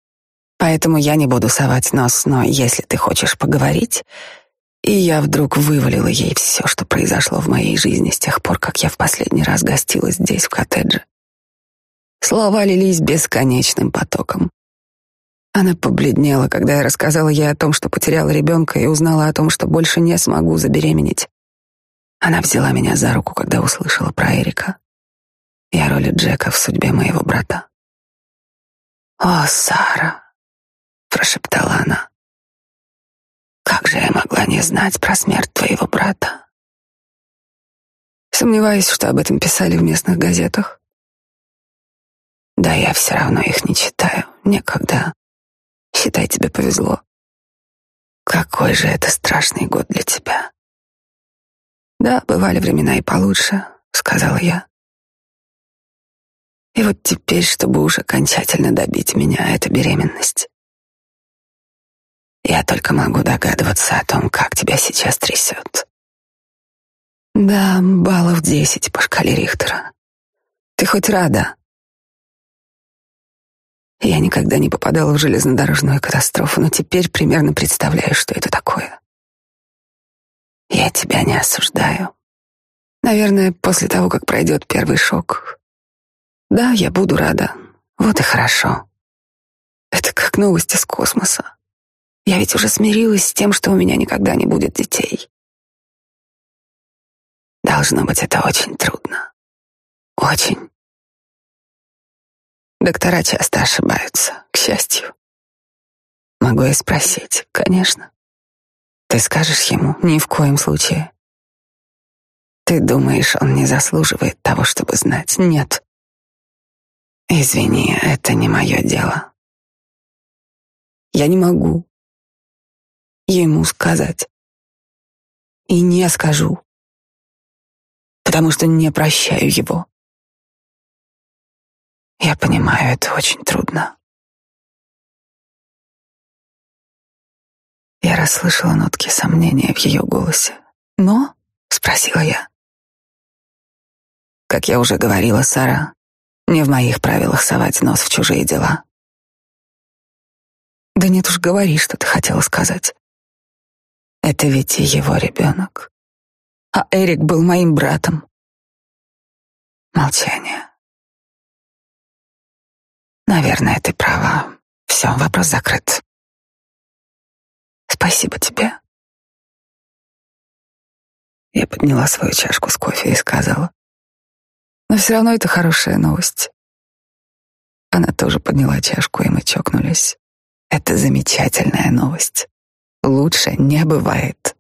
«Поэтому я не буду совать нос, но если ты хочешь поговорить...» И я вдруг вывалила ей все, что произошло в моей жизни с тех пор, как я в последний раз гостила здесь, в коттедже. Слова лились бесконечным потоком. Она побледнела, когда я рассказала ей о том, что потеряла ребенка, и узнала о том, что больше не смогу забеременеть. Она взяла меня за руку, когда услышала про Эрика и о роли Джека в судьбе моего брата. «О, Сара!» — прошептала она. «Как же я могла не знать про смерть твоего брата?» Сомневаюсь, что об этом писали в местных газетах. Да, я все равно их не читаю. Некогда. Считай, тебе повезло. Какой же это страшный год для тебя. Да, бывали времена и получше, сказала я. И вот теперь, чтобы уж окончательно добить меня, это беременность. Я только могу догадываться о том, как тебя сейчас трясет. Да, баллов десять по шкале Рихтера. Ты хоть рада? Я никогда не попадала в железнодорожную катастрофу, но теперь примерно представляю, что это такое. Я тебя не осуждаю. Наверное, после того, как пройдет первый шок. Да, я буду рада. Вот и хорошо. Это как новость из космоса. Я ведь уже смирилась с тем, что у меня никогда не будет детей. Должно быть, это очень трудно. Очень. Доктора часто ошибаются, к счастью. Могу я спросить? Конечно. Ты скажешь ему? Ни в коем случае. Ты думаешь, он не заслуживает того, чтобы знать? Нет. Извини, это не мое дело. Я не могу ему сказать. И не скажу, потому что не прощаю его. Я понимаю, это очень трудно. Я расслышала нотки сомнения в ее голосе. «Но?» — спросила я. Как я уже говорила, Сара, не в моих правилах совать нос в чужие дела. Да нет уж, говори, что ты хотела сказать. Это ведь и его ребенок. А Эрик был моим братом. Молчание. Наверное, ты права. Все, вопрос закрыт. Спасибо тебе. Я подняла свою чашку с кофе и сказала. Но все равно это хорошая новость. Она тоже подняла чашку, и мы чокнулись. Это замечательная новость. Лучше не бывает.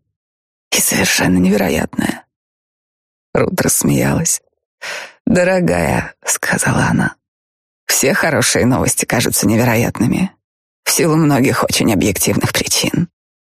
И совершенно невероятная. Рут рассмеялась. «Дорогая», — сказала она, — «все хорошие новости кажутся невероятными в силу многих очень объективных причин.